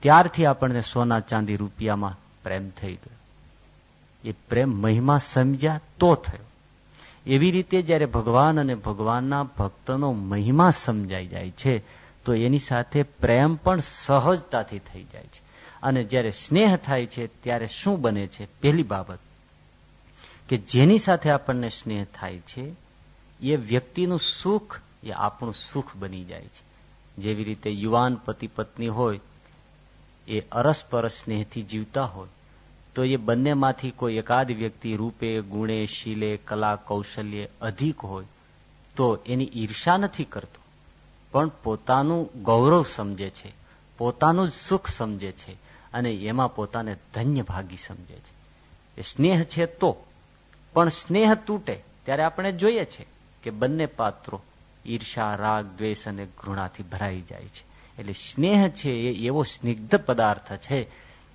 ત્યારથી આપણને સોના, ચાંદી, રૂપિયામાં પ્રેમ થઈ ગયો. એ પ્રેમ મહિમા સમજ્યા તો થયો. એવી રીતે જ્યારે ભગવાન અને ભગવાનના ભક્તનો મહિમા સમજાઈ જાય છે તો એની સાથે પ્રેમ પણ સહજતાથી થઈ જાય છે. અને જ્યારે સ્નેહ થાય છે, ત્યારે શું બને છે? પહેલી બાબત, કે જેની સાથે આપણને સ્નેહ થાય છે, એ વ્યક્તિનું સુખ, એ આપણું સુખ બની જાય છે. જેવી રીતે યુવાન પતિ પત્ની હોય, એ અરસપરસ સ્નેહથી જીવતા હોય, તો એ બંનેમાંથી કોઈ એકાદ વ્યક્તિ રૂપે, ગુણે, શીલે, કલા, કૌશલ્ય અધિક હોય, તો એની ઈર્ષા નથી કરતો. પણ પોતાનું ગૌરવ સમજે છે, પોતાનું જ સુખ સમજે છે અને એમાં પોતાને ધન્ય ભાગી સમજે છે. એ સ્નેહ છે તો, પણ સ્નેહ તૂટે ત્યારે આપણે જોઈએ છે કે બંને પાત્રો ઈર્ષા, રાગ, દ્વેષ અને ઘૃણાથી ભરાઈ જાય છે. એટલે સ્નેહ છે એ એવો સ્નિગ્ધ પદાર્થ છે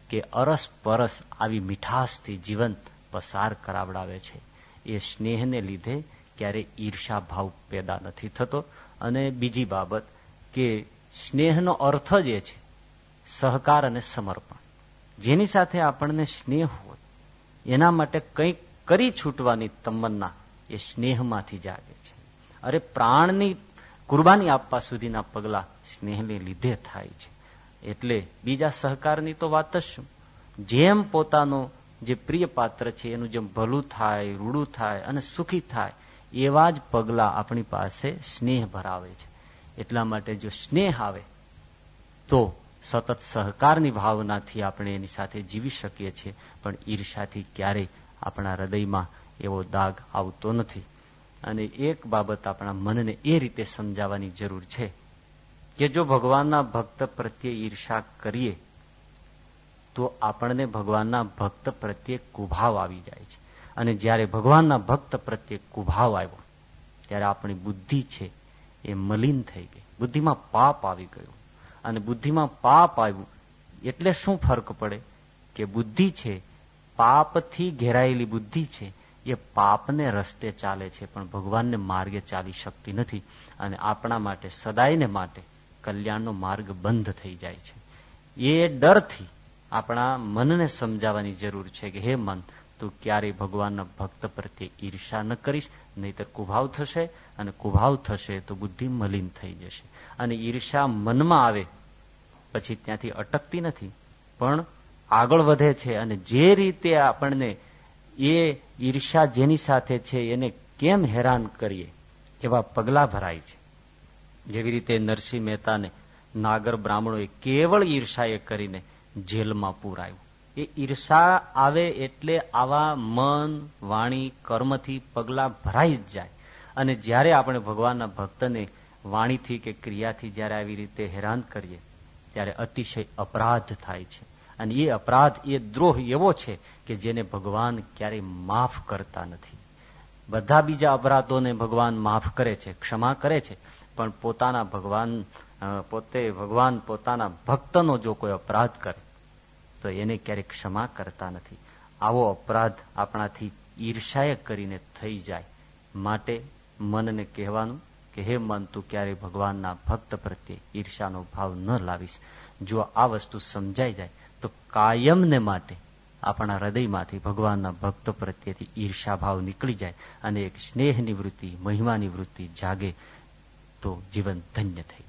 કે અરસ પરસ આવી મીઠાશથી જીવન પસાર કરાવડાવે છે. એ સ્નેહને લીધે ક્યારે ઈર્ષા ભાવ પેદા નથી થતો અને બીજી બાબત કે સ્નેહનો અર્થ જ એ છે સહકાર અને સમર્પણ. જેની સાથે આપણને સ્નેહ હોય, એના માટે કંઈક કરી છૂટવાની તમન્ના એ સ્નેહમાંથી જાગે છે. અરે પ્રાણની કુરબાની આપવા સુધીના પગલા સ્નેહને લીધે થાય છે. એટલે બીજા સહકારની તો વાત જ શું? જેમ પોતાનો જે પ્રિય પાત્ર છે, એનું જેમ ભલું થાય, રૂડું થાય અને સુખી થાય એવા જ પગલા આપણી પાસે સ્નેહ ભરાવે છે. એટલા માટે જો સ્નેહ આવે, તો સતત સહકારની ભાવનાથી આપણે એની સાથે જીવી શકીએ છીએ, પણ ઈર્ષાથી ક્યારેય આપણા હૃદયમાં એવો દાગ આવતો નથી. અને એક બાબત આપણા મનને એ રીતે સમજાવવાની જરૂર છે કે જો ભગવાનના ભક્ત પ્રત્યે ઈર્ષા કરીએ, તો આપણને ભગવાનના ભક્ત પ્રત્યે કુભાવ આવી જાય છે. અને જ્યારે ભગવાનના ભક્ત પ્રત્યે કુભાવ આવ્યો, ત્યારે આપણી બુદ્ધિ છે એ મલિન થઈ ગઈ. બુદ્ધિમાં પાપ આવી ગયું. અને બુદ્ધિમાં પાપ આવ્યું એટલે શું ફરક પડે? કે બુદ્ધિ છે, પાપથી ઘેરાયેલી બુદ્ધિ છે, એ પાપને રસ્તે ચાલે છે, પણ ભગવાનને માર્ગે ચાલી શકતી નથી. અને આપણા માટે, સદાયને માટે, કલ્યાણનો માર્ગ બંધ થઈ જાય છે. એ ડરથી આપણા મનને સમજાવવાની જરૂર છે કે, હે મન તું ક્યારેય ભગવાનના ભક્ત પ્રત્યે ઈર્ષા ન કરીશ, નહીતર કુભાવ થશે અને કુભાવ થશે તો બુદ્ધિ મલિન થઈ જશે. અને ઈર્ષા મનમાં આવે, પછી ત્યાંથી અટકતી નથી, પણ આગળ વધે છે અને જે રીતે આપણને એ ઈર્ષા જેની સાથે છે એને કેમ હેરાન કરીએ, એવા પગલા ભરાય છે. જેવી રીતે નરસિંહ મહેતાને નાગર બ્રાહ્મણોએ કેવળ ઈર્ષાએ કરીને જેલમાં પૂરાયું. એ ઈર્ષા આવે એટલે આવા મન, વાણી, કર્મથી પગલા ભરાઈ જ જાય. અને જ્યારે આપણે ભગવાનના ભક્તને વાણીથી કે ક્રિયાથી જ્યારે આવી રીતે હેરાન કરીએ, ત્યારે અતિશય અપરાધ થાય છે. અને એ અપરાધ, એ દ્રોહ એવો છે કે જેને ભગવાન ક્યારેય માફ કરતા નથી. બધા બીજા અપરાધોને ભગવાન માફ કરે છે, ક્ષમા કરે છે, પણ પોતાના ભગવાન પોતે ભગવાન પોતાના ભક્તનો જો કોઈ અપરાધ કરે તો એને ક્યારેય ક્ષમા કરતા નથી. આવો અપરાધ આપણાથી ઈર્ષાએ કરીને થઈ જાય. માટે મનને કહેવાનું કે, હે મન, તું ક્યારેય ભગવાનના ભક્ત પ્રત્યે ઈર્ષાનો ભાવ ન લાવીશ. જો આ વસ્તુ સમજાઈ જાય, તો કાયમને માટે આપણા હૃદયમાંથી ભગવાનના ભક્ત પ્રત્યેથી ઈર્ષા ભાવ નીકળી જાય અને એક સ્નેહની વૃત્તિ મહિમાની વૃત્તિ જાગે તો જીવન ધન્ય થઈ